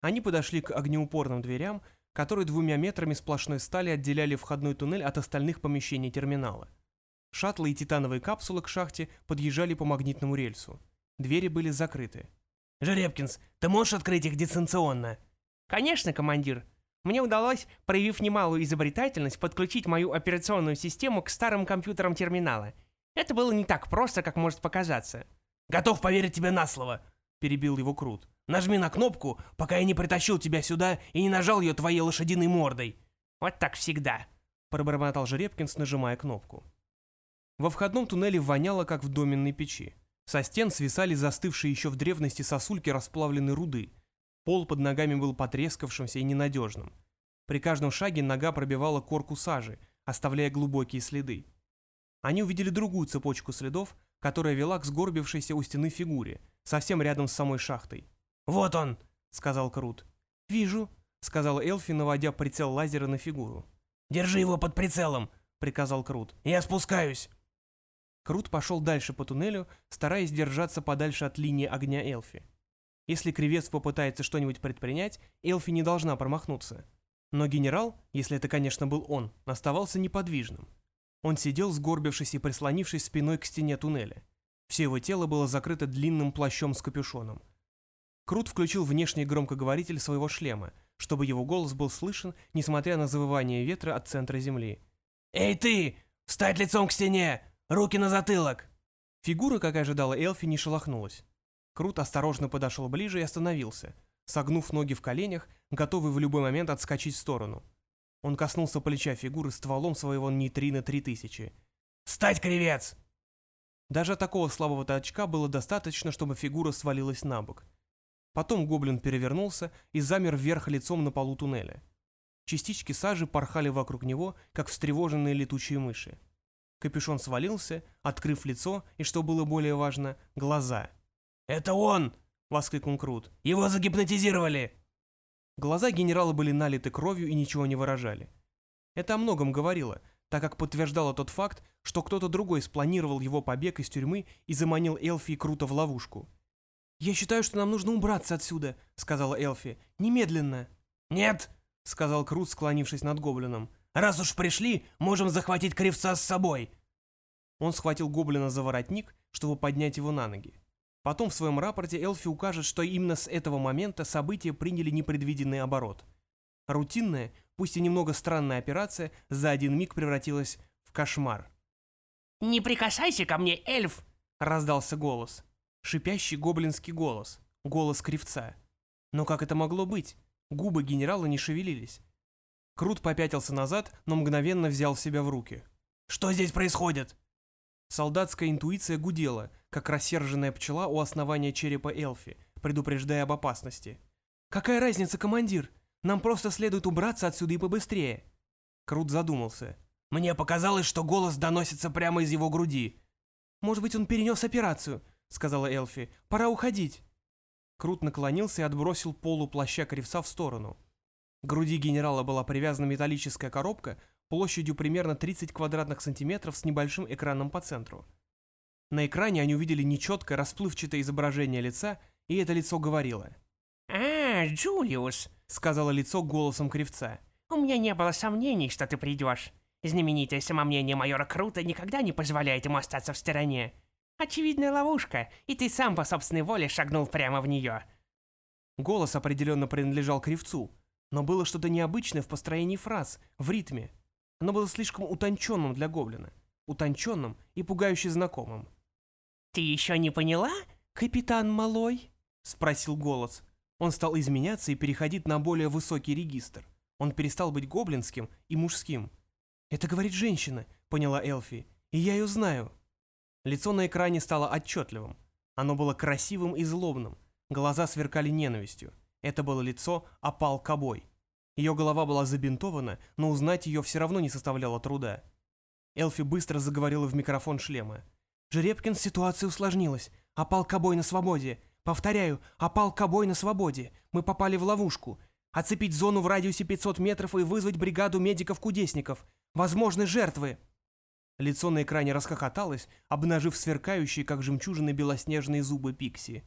Они подошли к огнеупорным дверям, которые двумя метрами сплошной стали отделяли входной туннель от остальных помещений терминала. Шаттлы и титановые капсулы к шахте подъезжали по магнитному рельсу. Двери были закрыты. «Жеребкинс, ты можешь открыть их дистанционно?» «Конечно, командир. Мне удалось, проявив немалую изобретательность, подключить мою операционную систему к старым компьютерам терминала. Это было не так просто, как может показаться». «Готов поверить тебе на слово», — перебил его Крут. «Нажми на кнопку, пока я не притащил тебя сюда и не нажал ее твоей лошадиной мордой». «Вот так всегда», — пробормотал Жеребкинс, нажимая кнопку. Во входном туннеле воняло, как в доменной печи. Со стен свисали застывшие еще в древности сосульки расплавленной руды. Пол под ногами был потрескавшимся и ненадежным. При каждом шаге нога пробивала корку сажи, оставляя глубокие следы. Они увидели другую цепочку следов, которая вела к сгорбившейся у стены фигуре, совсем рядом с самой шахтой. «Вот он!» — сказал Крут. «Вижу», — сказал Элфи, наводя прицел лазера на фигуру. «Держи его под прицелом», — приказал Крут. «Я спускаюсь». Крут пошел дальше по туннелю, стараясь держаться подальше от линии огня Элфи. Если Кривец попытается что-нибудь предпринять, Элфи не должна промахнуться. Но генерал, если это, конечно, был он, оставался неподвижным. Он сидел, сгорбившись и прислонившись спиной к стене туннеля. Все его тело было закрыто длинным плащом с капюшоном. Крут включил внешний громкоговоритель своего шлема, чтобы его голос был слышен, несмотря на завывание ветра от центра земли. «Эй ты! Встать лицом к стене! Руки на затылок!» Фигура, как ожидала Элфи, не шелохнулась. Крут осторожно подошел ближе и остановился, согнув ноги в коленях, готовый в любой момент отскочить в сторону. Он коснулся плеча фигуры стволом своего нейтрина 3000. «Стать, кривец!» Даже такого слабого толчка было достаточно, чтобы фигура свалилась на бок. Потом гоблин перевернулся и замер вверх лицом на полу туннеля. Частички сажи порхали вокруг него, как встревоженные летучие мыши. Капюшон свалился, открыв лицо и, что было более важно, глаза. «Это он!» — воскликнул Крут. «Его загипнотизировали!» Глаза генерала были налиты кровью и ничего не выражали. Это о многом говорило, так как подтверждало тот факт, что кто-то другой спланировал его побег из тюрьмы и заманил Элфи и Крута в ловушку. «Я считаю, что нам нужно убраться отсюда», — сказала Элфи. «Немедленно». «Нет», — сказал Крут, склонившись над гоблином. Раз уж пришли, можем захватить кривца с собой». Он схватил гоблина за воротник, чтобы поднять его на ноги. Потом в своем рапорте Элфи укажет, что именно с этого момента события приняли непредвиденный оборот. Рутинная, пусть и немного странная операция за один миг превратилась в кошмар. «Не прикасайся ко мне, эльф!» — раздался голос. Шипящий гоблинский голос. Голос кривца. Но как это могло быть? Губы генерала не шевелились. Крут попятился назад, но мгновенно взял себя в руки. «Что здесь происходит?» Солдатская интуиция гудела, как рассерженная пчела у основания черепа Элфи, предупреждая об опасности. «Какая разница, командир? Нам просто следует убраться отсюда и побыстрее». Крут задумался. «Мне показалось, что голос доносится прямо из его груди». «Может быть, он перенес операцию», — сказала Элфи. «Пора уходить». Крут наклонился и отбросил полу плаща кривца в сторону. К груди генерала была привязана металлическая коробка площадью примерно 30 квадратных сантиметров с небольшим экраном по центру. На экране они увидели нечеткое расплывчатое изображение лица, и это лицо говорило. «А, Джулиус», — сказала лицо голосом кривца. «У меня не было сомнений, что ты придешь. Знаменитое самомнение майора Крута никогда не позволяет ему остаться в стороне. Очевидная ловушка, и ты сам по собственной воле шагнул прямо в нее». Голос определенно принадлежал кривцу, но было что-то необычное в построении фраз, в ритме. Оно было слишком утонченным для гоблина, утонченным и пугающе знакомым. «Ты еще не поняла, капитан Малой?» — спросил голос. Он стал изменяться и переходить на более высокий регистр. Он перестал быть гоблинским и мужским. «Это говорит женщина», — поняла Элфи, — «и я ее знаю». Лицо на экране стало отчетливым. Оно было красивым и злобным. Глаза сверкали ненавистью. Это было лицо Апал Кобой. Ее голова была забинтована, но узнать ее все равно не составляло труда. Элфи быстро заговорила в микрофон шлема. «Жеребкин, ситуация усложнилась. Опал Кобой на свободе. Повторяю, опал Кобой на свободе. Мы попали в ловушку. Оцепить зону в радиусе 500 метров и вызвать бригаду медиков-кудесников. Возможны жертвы!» Лицо на экране расхохоталось, обнажив сверкающие, как жемчужины, белоснежные зубы Пикси.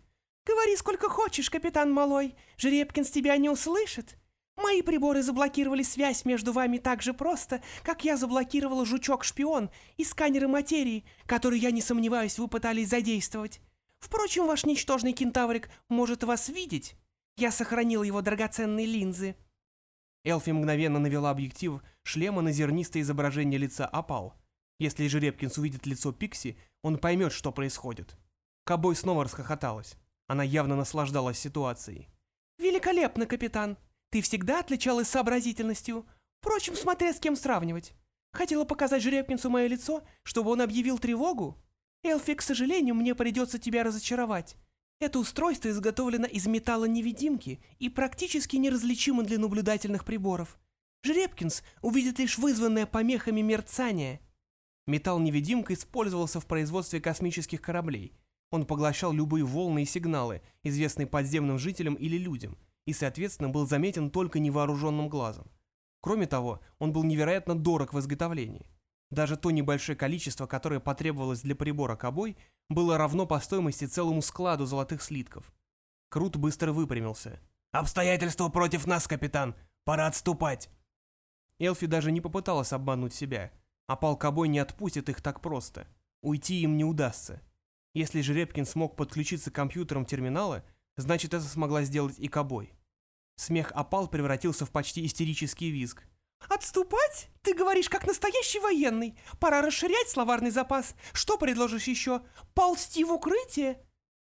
«Говори сколько хочешь, капитан Малой. Жеребкин с тебя не услышит. Мои приборы заблокировали связь между вами так же просто, как я заблокировала жучок-шпион и сканеры материи, которые, я не сомневаюсь, вы пытались задействовать. Впрочем, ваш ничтожный кентаврик может вас видеть. Я сохранил его драгоценные линзы». Элфи мгновенно навела объектив шлема на зернистое изображение лица Апал. Если Жеребкинс увидит лицо Пикси, он поймет, что происходит. Кобой снова расхохоталась. Она явно наслаждалась ситуацией. «Великолепно, капитан!» Ты всегда отличалась сообразительностью. Впрочем, смотря с кем сравнивать. Хотела показать Жеребкинцу мое лицо, чтобы он объявил тревогу? Элфи, к сожалению, мне придется тебя разочаровать. Это устройство изготовлено из металла-невидимки и практически неразличимо для наблюдательных приборов. Жеребкинс увидит лишь вызванное помехами мерцание. Металл-невидимка использовался в производстве космических кораблей. Он поглощал любые волны и сигналы, известные подземным жителям или людям, и, соответственно, был заметен только невооруженным глазом. Кроме того, он был невероятно дорог в изготовлении. Даже то небольшое количество, которое потребовалось для прибора кобой, было равно по стоимости целому складу золотых слитков. Крут быстро выпрямился. «Обстоятельства против нас, капитан! Пора отступать!» Элфи даже не попыталась обмануть себя. А пал кобой не отпустит их так просто. Уйти им не удастся. Если же Репкин смог подключиться к компьютерам терминала, значит это смогла сделать и Кобой. Смех опал превратился в почти истерический визг. «Отступать? Ты говоришь, как настоящий военный. Пора расширять словарный запас. Что предложишь еще? Ползти в укрытие?»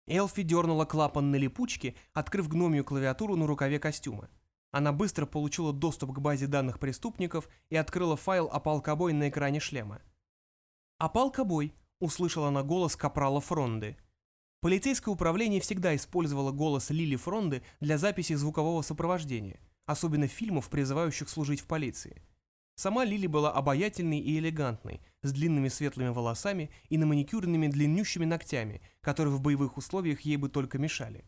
Элфи дернула клапан на липучке, открыв гномию клавиатуру на рукаве костюма. Она быстро получила доступ к базе данных преступников и открыла файл «Опал Кобой» на экране шлема. «Опал Кобой», — услышала она голос капрала Фронды. Полицейское управление всегда использовало голос Лили Фронды для записи звукового сопровождения, особенно фильмов, призывающих служить в полиции. Сама Лили была обаятельной и элегантной, с длинными светлыми волосами и на маникюрными длиннющими ногтями, которые в боевых условиях ей бы только мешали.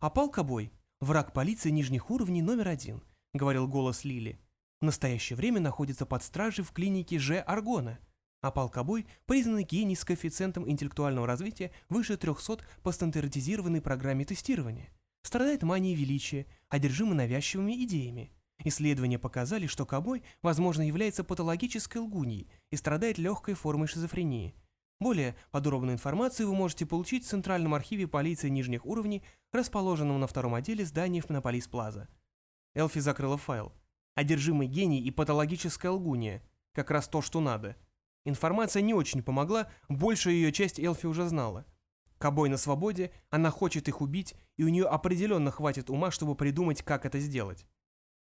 «А Пал Кобой – враг полиции нижних уровней номер один», – говорил голос Лили. «В настоящее время находится под стражей в клинике Ж. Аргона – а Палкобой признанный гений с коэффициентом интеллектуального развития выше 300 по стандартизированной программе тестирования. Страдает манией величия, одержимый навязчивыми идеями. Исследования показали, что Кобой, возможно, является патологической лгуньей и страдает легкой формой шизофрении. Более подробную информацию вы можете получить в Центральном архиве полиции нижних уровней, расположенном на втором отделе здания в Монополис Плаза. Элфи закрыла файл. Одержимый гений и патологическая лгунья. Как раз то, что надо. Информация не очень помогла, большую ее часть Элфи уже знала. Кобой на свободе, она хочет их убить, и у нее определенно хватит ума, чтобы придумать, как это сделать.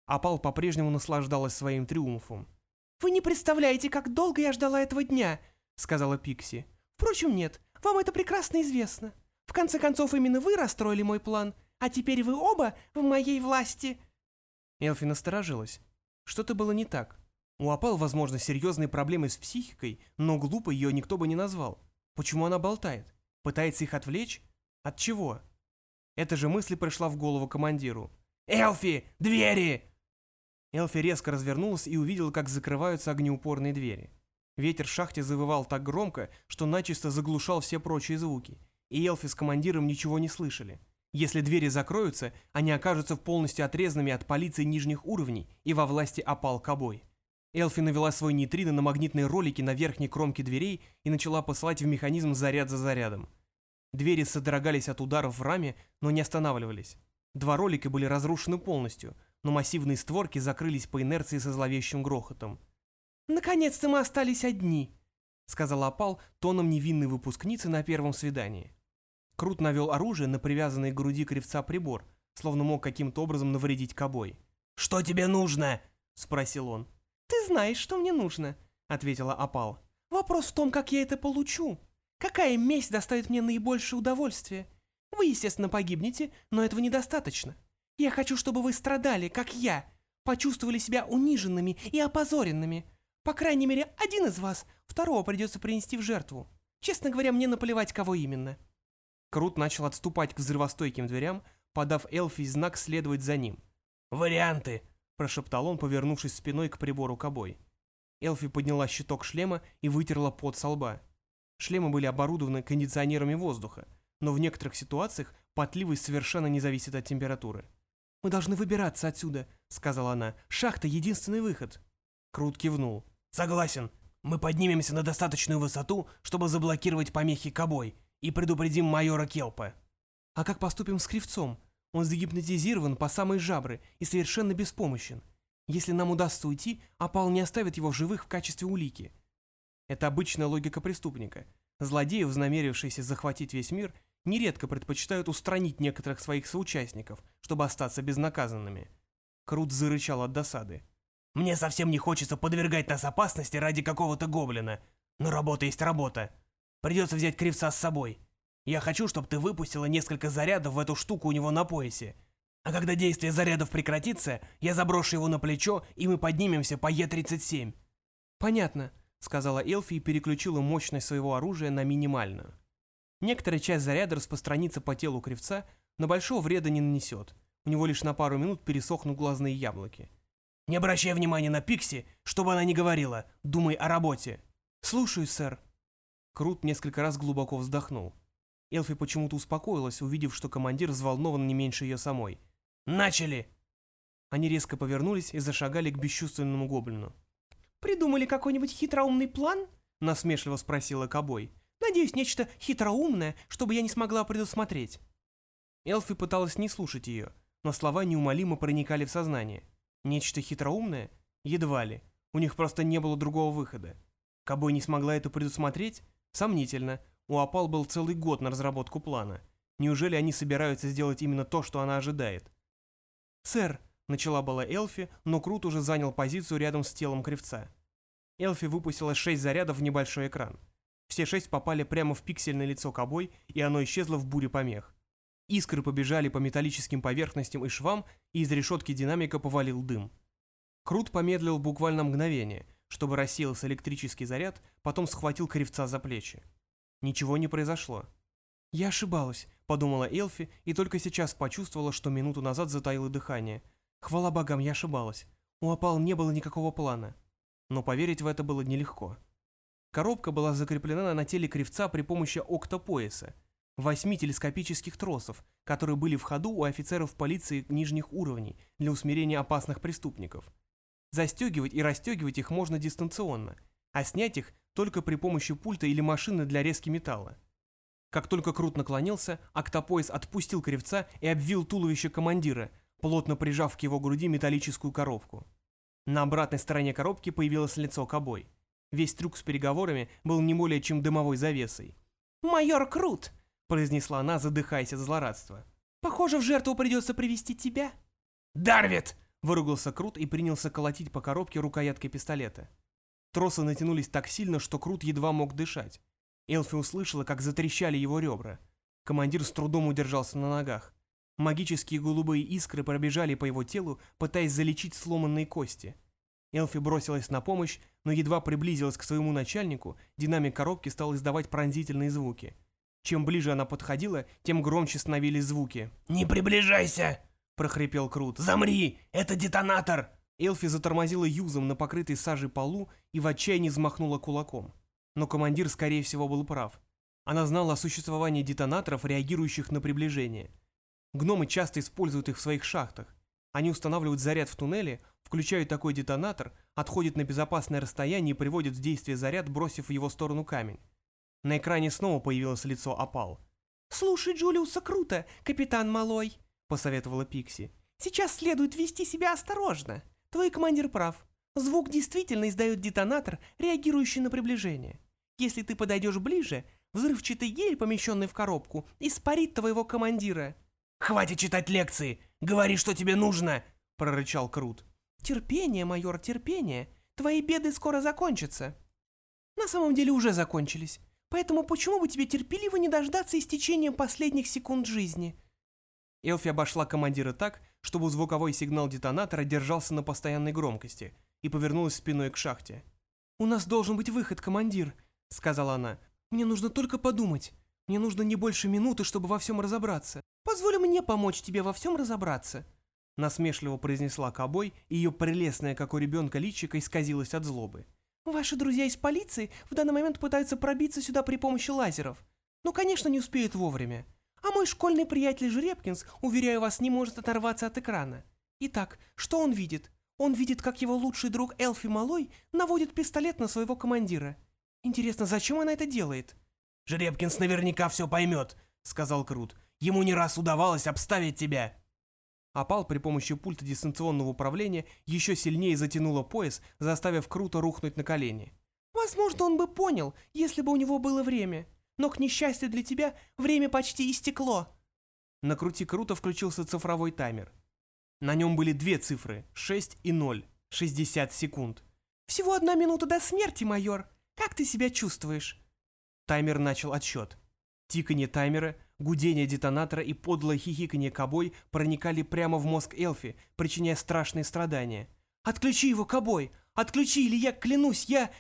Апал по-прежнему наслаждалась своим триумфом. «Вы не представляете, как долго я ждала этого дня», — сказала Пикси. «Впрочем, нет, вам это прекрасно известно. В конце концов, именно вы расстроили мой план, а теперь вы оба в моей власти». Элфи насторожилась. Что-то было не так. У Апал, возможно, серьезные проблемы с психикой, но глупо ее никто бы не назвал. Почему она болтает? Пытается их отвлечь? От чего? Эта же мысль пришла в голову командиру. «Элфи! Двери!» Элфи резко развернулась и увидела, как закрываются огнеупорные двери. Ветер в шахте завывал так громко, что начисто заглушал все прочие звуки, и Элфи с командиром ничего не слышали. Если двери закроются, они окажутся полностью отрезанными от полиции нижних уровней и во власти опал Кобой. Элфи навела свой нейтрино на магнитные ролики на верхней кромке дверей и начала посылать в механизм заряд за зарядом. Двери содрогались от ударов в раме, но не останавливались. Два ролика были разрушены полностью, но массивные створки закрылись по инерции со зловещим грохотом. «Наконец-то мы остались одни», — сказала Апал тоном невинной выпускницы на первом свидании. Крут навел оружие на привязанный к груди кривца прибор, словно мог каким-то образом навредить кобой. «Что тебе нужно?» — спросил он. «Ты знаешь, что мне нужно», — ответила Апал. «Вопрос в том, как я это получу. Какая месть доставит мне наибольшее удовольствие? Вы, естественно, погибнете, но этого недостаточно. Я хочу, чтобы вы страдали, как я, почувствовали себя униженными и опозоренными. По крайней мере, один из вас, второго придется принести в жертву. Честно говоря, мне наплевать, кого именно. Крут начал отступать к взрывостойким дверям, подав Элфи знак следовать за ним. «Варианты!» – прошептал он, повернувшись спиной к прибору кобой. Элфи подняла щиток шлема и вытерла пот со лба. Шлемы были оборудованы кондиционерами воздуха, но в некоторых ситуациях потливость совершенно не зависит от температуры. «Мы должны выбираться отсюда», — сказала она. «Шахта — единственный выход». Крут кивнул. «Согласен. Мы поднимемся на достаточную высоту, чтобы заблокировать помехи кобой, и предупредим майора Келпа». «А как поступим с Кривцом? Он загипнотизирован по самой жабры и совершенно беспомощен. Если нам удастся уйти, Апал не оставит его в живых в качестве улики». Это обычная логика преступника. Злодеи, вознамерившиеся захватить весь мир, нередко предпочитают устранить некоторых своих соучастников, чтобы остаться безнаказанными. Крут зарычал от досады. «Мне совсем не хочется подвергать нас опасности ради какого-то гоблина. Но работа есть работа. Придется взять кривца с собой. Я хочу, чтобы ты выпустила несколько зарядов в эту штуку у него на поясе. А когда действие зарядов прекратится, я заброшу его на плечо, и мы поднимемся по Е-37». «Понятно», — сказала Элфи и переключила мощность своего оружия на минимальную. Некоторая часть заряда распространится по телу кривца, но большого вреда не нанесет. У него лишь на пару минут пересохнут глазные яблоки. «Не обращай внимания на Пикси, чтобы она не говорила. Думай о работе». «Слушаю, сэр». Крут несколько раз глубоко вздохнул. Элфи почему-то успокоилась, увидев, что командир взволнован не меньше ее самой. «Начали!» Они резко повернулись и зашагали к бесчувственному гоблину. «Придумали какой-нибудь хитроумный план?» — насмешливо спросила Кобой. «Надеюсь, нечто хитроумное, чтобы я не смогла предусмотреть». Элфи пыталась не слушать ее, но слова неумолимо проникали в сознание. Нечто хитроумное? Едва ли. У них просто не было другого выхода. Кобой не смогла это предусмотреть? Сомнительно. У Апал был целый год на разработку плана. Неужели они собираются сделать именно то, что она ожидает? «Сэр», — начала была Элфи, но Крут уже занял позицию рядом с телом кривца. Элфи выпустила шесть зарядов в небольшой экран. Все шесть попали прямо в пиксельное лицо Кобой, и оно исчезло в буре помех. Искры побежали по металлическим поверхностям и швам, и из решетки динамика повалил дым. Крут помедлил буквально мгновение, чтобы рассеялся электрический заряд, потом схватил кривца за плечи. Ничего не произошло. «Я ошибалась», — подумала Элфи, и только сейчас почувствовала, что минуту назад затаило дыхание. «Хвала богам, я ошибалась. У опал не было никакого плана». Но поверить в это было нелегко. Коробка была закреплена на теле кривца при помощи октопояса, восьми телескопических тросов, которые были в ходу у офицеров полиции нижних уровней для усмирения опасных преступников. Застегивать и расстегивать их можно дистанционно, а снять их только при помощи пульта или машины для резки металла. Как только Крут наклонился, октопояс отпустил кривца и обвил туловище командира, плотно прижав к его груди металлическую коробку. На обратной стороне коробки появилось лицо Кобой. Весь трюк с переговорами был не более чем дымовой завесой. «Майор Крут!» — произнесла она, задыхаясь от злорадства. «Похоже, в жертву придется привести тебя». «Дарвит!» — выругался Крут и принялся колотить по коробке рукояткой пистолета. Тросы натянулись так сильно, что Крут едва мог дышать. Элфи услышала, как затрещали его ребра. Командир с трудом удержался на ногах. Магические голубые искры пробежали по его телу, пытаясь залечить сломанные кости. Элфи бросилась на помощь, но едва приблизилась к своему начальнику, динамик коробки стал издавать пронзительные звуки. Чем ближе она подходила, тем громче становились звуки. «Не приближайся!» – прохрипел Крут. «Замри! Это детонатор!» Элфи затормозила юзом на покрытой сажей полу и в отчаянии взмахнула кулаком. Но командир, скорее всего, был прав. Она знала о существовании детонаторов, реагирующих на приближение. Гномы часто используют их в своих шахтах. Они устанавливают заряд в туннеле, включают такой детонатор, отходят на безопасное расстояние и приводят в действие заряд, бросив в его сторону камень. На экране снова появилось лицо Апал. «Слушай Джулиуса круто, капитан Малой», — посоветовала Пикси. «Сейчас следует вести себя осторожно. Твой командир прав. Звук действительно издает детонатор, реагирующий на приближение. Если ты подойдешь ближе, взрывчатый гель, помещенный в коробку, испарит твоего командира». «Хватит читать лекции! Говори, что тебе нужно!» — прорычал Крут. «Терпение, майор, терпение. Твои беды скоро закончатся». «На самом деле уже закончились. Поэтому почему бы тебе терпеливо не дождаться истечения последних секунд жизни?» Элфи обошла командира так, чтобы звуковой сигнал детонатора держался на постоянной громкости, и повернулась спиной к шахте. «У нас должен быть выход, командир», — сказала она. «Мне нужно только подумать. Мне нужно не больше минуты, чтобы во всем разобраться. Позволь мне помочь тебе во всем разобраться». Насмешливо произнесла Кобой, и ее прелестное, как у ребенка, личико исказилось от злобы. Ваши друзья из полиции в данный момент пытаются пробиться сюда при помощи лазеров. Но, конечно, не успеют вовремя. А мой школьный приятель Жеребкинс, уверяю вас, не может оторваться от экрана. Итак, что он видит? Он видит, как его лучший друг Элфи Малой наводит пистолет на своего командира. Интересно, зачем она это делает? «Жеребкинс наверняка все поймет», — сказал Крут. «Ему не раз удавалось обставить тебя». Опал при помощи пульта дистанционного управления еще сильнее затянула пояс, заставив Круто рухнуть на колени. «Возможно, он бы понял, если бы у него было время. Но, к несчастью для тебя, время почти истекло». На крути Круто включился цифровой таймер. На нем были две цифры — 6 и 0, 60 секунд. «Всего одна минута до смерти, майор. Как ты себя чувствуешь?» Таймер начал отсчет. Тиканье таймера, гудение детонатора и подлое хихиканье кобой проникали прямо в мозг Элфи, причиняя страшные страдания. «Отключи его, кобой! Отключи, или я клянусь, я...»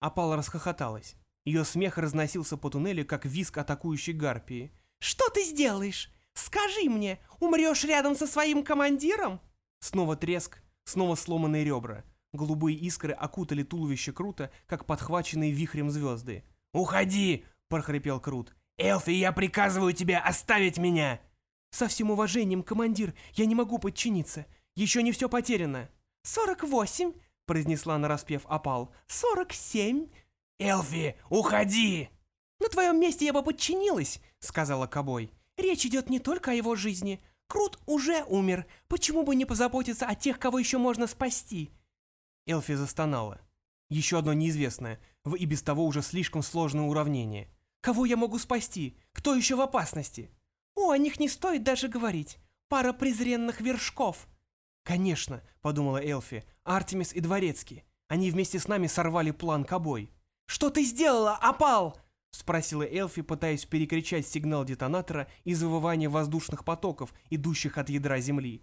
Апала расхохоталась. Ее смех разносился по туннелю, как виск атакующей гарпии. «Что ты сделаешь? Скажи мне, умрешь рядом со своим командиром?» Снова треск, снова сломанные ребра. Голубые искры окутали туловище Крута, как подхваченные вихрем звезды. «Уходи!» – прохрипел Крут. «Элфи, я приказываю тебе оставить меня!» «Со всем уважением, командир, я не могу подчиниться. Еще не все потеряно». «Сорок восемь!» — произнесла нараспев опал. «Сорок семь!» «Элфи, уходи!» «На твоем месте я бы подчинилась!» — сказала Кобой. «Речь идет не только о его жизни. Крут уже умер. Почему бы не позаботиться о тех, кого еще можно спасти?» Элфи застонала. Еще одно неизвестное, в и без того уже слишком сложное уравнение. Кого я могу спасти? Кто еще в опасности? О, о них не стоит даже говорить. Пара презренных вершков. Конечно, подумала Элфи, Артемис и Дворецкий. Они вместе с нами сорвали план Кобой. Что ты сделала, опал? Спросила Элфи, пытаясь перекричать сигнал детонатора и завывание воздушных потоков, идущих от ядра Земли.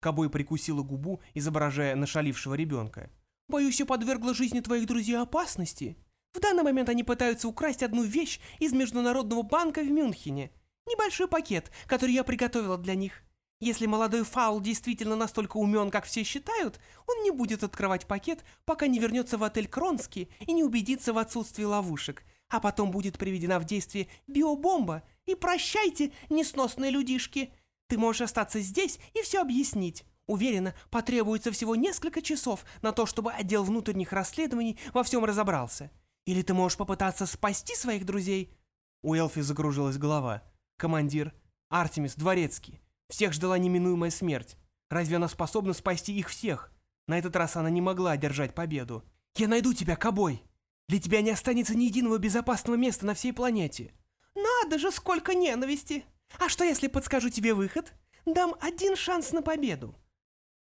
Кобой прикусила губу, изображая нашалившего ребенка. «Боюсь, я подвергла жизни твоих друзей опасности. В данный момент они пытаются украсть одну вещь из Международного банка в Мюнхене. Небольшой пакет, который я приготовила для них. Если молодой фаул действительно настолько умен, как все считают, он не будет открывать пакет, пока не вернется в отель Кронский и не убедится в отсутствии ловушек, а потом будет приведена в действие биобомба. И прощайте, несносные людишки. Ты можешь остаться здесь и все объяснить. Уверена, потребуется всего несколько часов на то, чтобы отдел внутренних расследований во всем разобрался. Или ты можешь попытаться спасти своих друзей?» У Элфи закружилась голова. Командир, Артемис, Дворецкий. Всех ждала неминуемая смерть. Разве она способна спасти их всех? На этот раз она не могла одержать победу. «Я найду тебя, Кобой! Для тебя не останется ни единого безопасного места на всей планете!» «Надо же, сколько ненависти! А что, если подскажу тебе выход? Дам один шанс на победу!»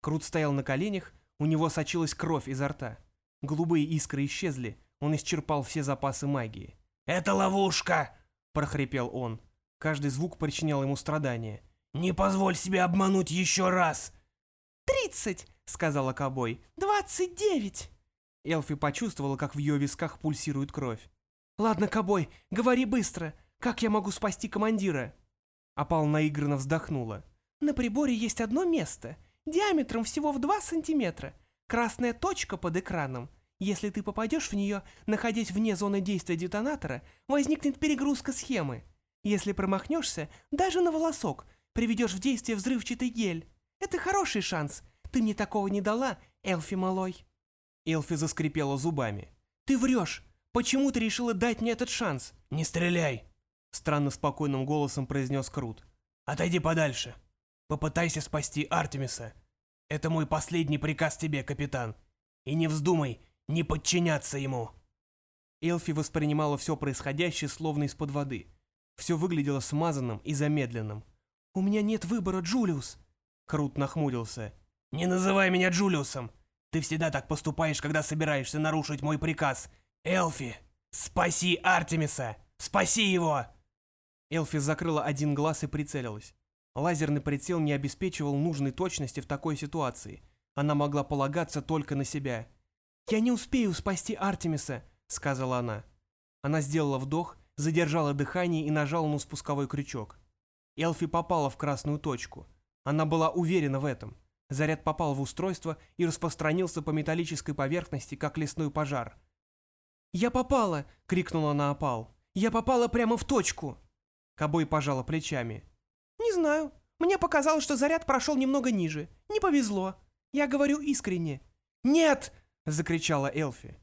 Крут стоял на коленях, у него сочилась кровь изо рта. Голубые искры исчезли, он исчерпал все запасы магии. «Это ловушка!» – прохрипел он. Каждый звук причинял ему страдания. «Не позволь себе обмануть еще раз!» «Тридцать!» — сказала Кобой. «Двадцать девять!» Элфи почувствовала, как в ее висках пульсирует кровь. «Ладно, Кобой, говори быстро. Как я могу спасти командира?» Опал наигранно вздохнула. «На приборе есть одно место, диаметром всего в два сантиметра. Красная точка под экраном. Если ты попадешь в нее, находясь вне зоны действия детонатора, возникнет перегрузка схемы. Если промахнешься, даже на волосок, приведешь в действие взрывчатый гель. Это хороший шанс. Ты мне такого не дала, Элфи Малой». Элфи заскрипела зубами. «Ты врешь! Почему ты решила дать мне этот шанс?» «Не стреляй!» Странно спокойным голосом произнес Крут. «Отойди подальше. Попытайся спасти Артемиса. Это мой последний приказ тебе, капитан. И не вздумай не подчиняться ему!» Элфи воспринимала все происходящее словно из-под воды. Все выглядело смазанным и замедленным. «У меня нет выбора, Джулиус!» Крут нахмурился. «Не называй меня Джулиусом! Ты всегда так поступаешь, когда собираешься нарушить мой приказ. Элфи, спаси Артемиса! Спаси его!» Элфи закрыла один глаз и прицелилась. Лазерный прицел не обеспечивал нужной точности в такой ситуации. Она могла полагаться только на себя. «Я не успею спасти Артемиса», — сказала она. Она сделала вдох, задержала дыхание и нажала на спусковой крючок. Элфи попала в красную точку. Она была уверена в этом. Заряд попал в устройство и распространился по металлической поверхности, как лесной пожар. «Я попала!» — крикнула на опал. «Я попала прямо в точку!» Кобой пожала плечами. «Не знаю. Мне показалось, что заряд прошел немного ниже. Не повезло. Я говорю искренне». «Нет!» — закричала Элфи.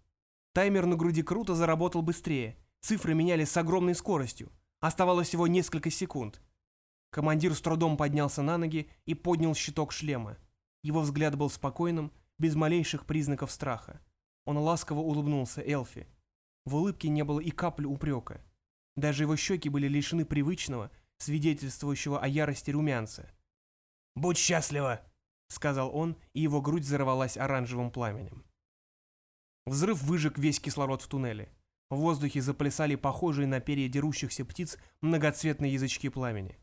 Таймер на груди круто заработал быстрее. Цифры менялись с огромной скоростью. Оставалось всего несколько секунд. Командир с трудом поднялся на ноги и поднял щиток шлема. Его взгляд был спокойным, без малейших признаков страха. Он ласково улыбнулся Элфи. В улыбке не было и капли упрека. Даже его щеки были лишены привычного, свидетельствующего о ярости румянца. «Будь счастлива!» — сказал он, и его грудь взорвалась оранжевым пламенем. Взрыв выжег весь кислород в туннеле. В воздухе заплясали похожие на перья дерущихся птиц многоцветные язычки пламени.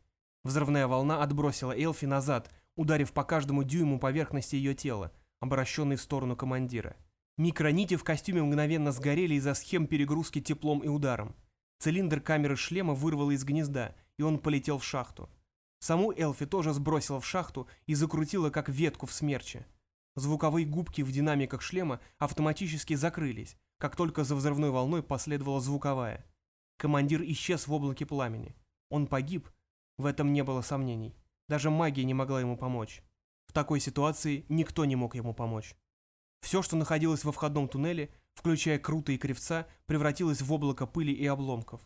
Взрывная волна отбросила Элфи назад, ударив по каждому дюйму поверхности ее тела, обращенной в сторону командира. Микронити в костюме мгновенно сгорели из-за схем перегрузки теплом и ударом. Цилиндр камеры шлема вырвало из гнезда, и он полетел в шахту. Саму Элфи тоже сбросила в шахту и закрутила, как ветку в смерче. Звуковые губки в динамиках шлема автоматически закрылись, как только за взрывной волной последовала звуковая. Командир исчез в облаке пламени. Он погиб, в этом не было сомнений. Даже магия не могла ему помочь. В такой ситуации никто не мог ему помочь. Все, что находилось во входном туннеле, включая круто и кривца, превратилось в облако пыли и обломков.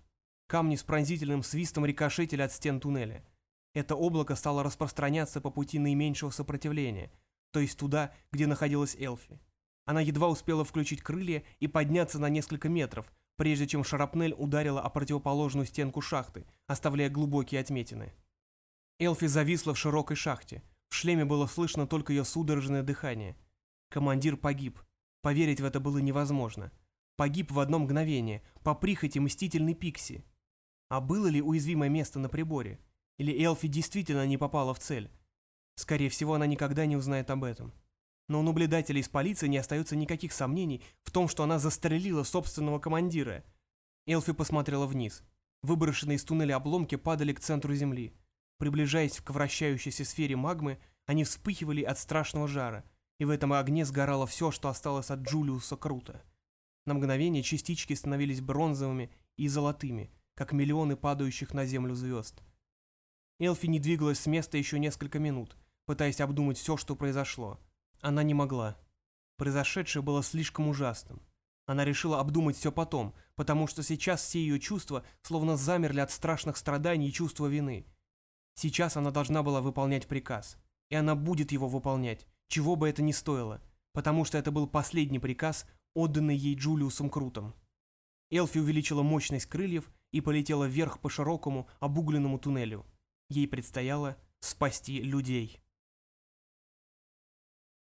Камни с пронзительным свистом рикошетили от стен туннеля. Это облако стало распространяться по пути наименьшего сопротивления, то есть туда, где находилась Элфи. Она едва успела включить крылья и подняться на несколько метров, прежде чем шарапнель ударила о противоположную стенку шахты, оставляя глубокие отметины. Элфи зависла в широкой шахте. В шлеме было слышно только ее судорожное дыхание. Командир погиб. Поверить в это было невозможно. Погиб в одно мгновение, по прихоти мстительной Пикси. А было ли уязвимое место на приборе? Или Элфи действительно не попала в цель? Скорее всего, она никогда не узнает об этом. Но у наблюдателей из полиции не остается никаких сомнений в том, что она застрелила собственного командира. Элфи посмотрела вниз. Выброшенные из туннеля обломки падали к центру земли. Приближаясь к вращающейся сфере магмы, они вспыхивали от страшного жара, и в этом огне сгорало все, что осталось от Джулиуса Крута. На мгновение частички становились бронзовыми и золотыми, как миллионы падающих на землю звезд. Элфи не двигалась с места еще несколько минут, пытаясь обдумать все, что произошло. Она не могла. Произошедшее было слишком ужасным. Она решила обдумать все потом, потому что сейчас все ее чувства словно замерли от страшных страданий и чувства вины. Сейчас она должна была выполнять приказ. И она будет его выполнять, чего бы это ни стоило, потому что это был последний приказ, отданный ей Джулиусом Крутом. Элфи увеличила мощность крыльев и полетела вверх по широкому, обугленному туннелю. Ей предстояло спасти людей.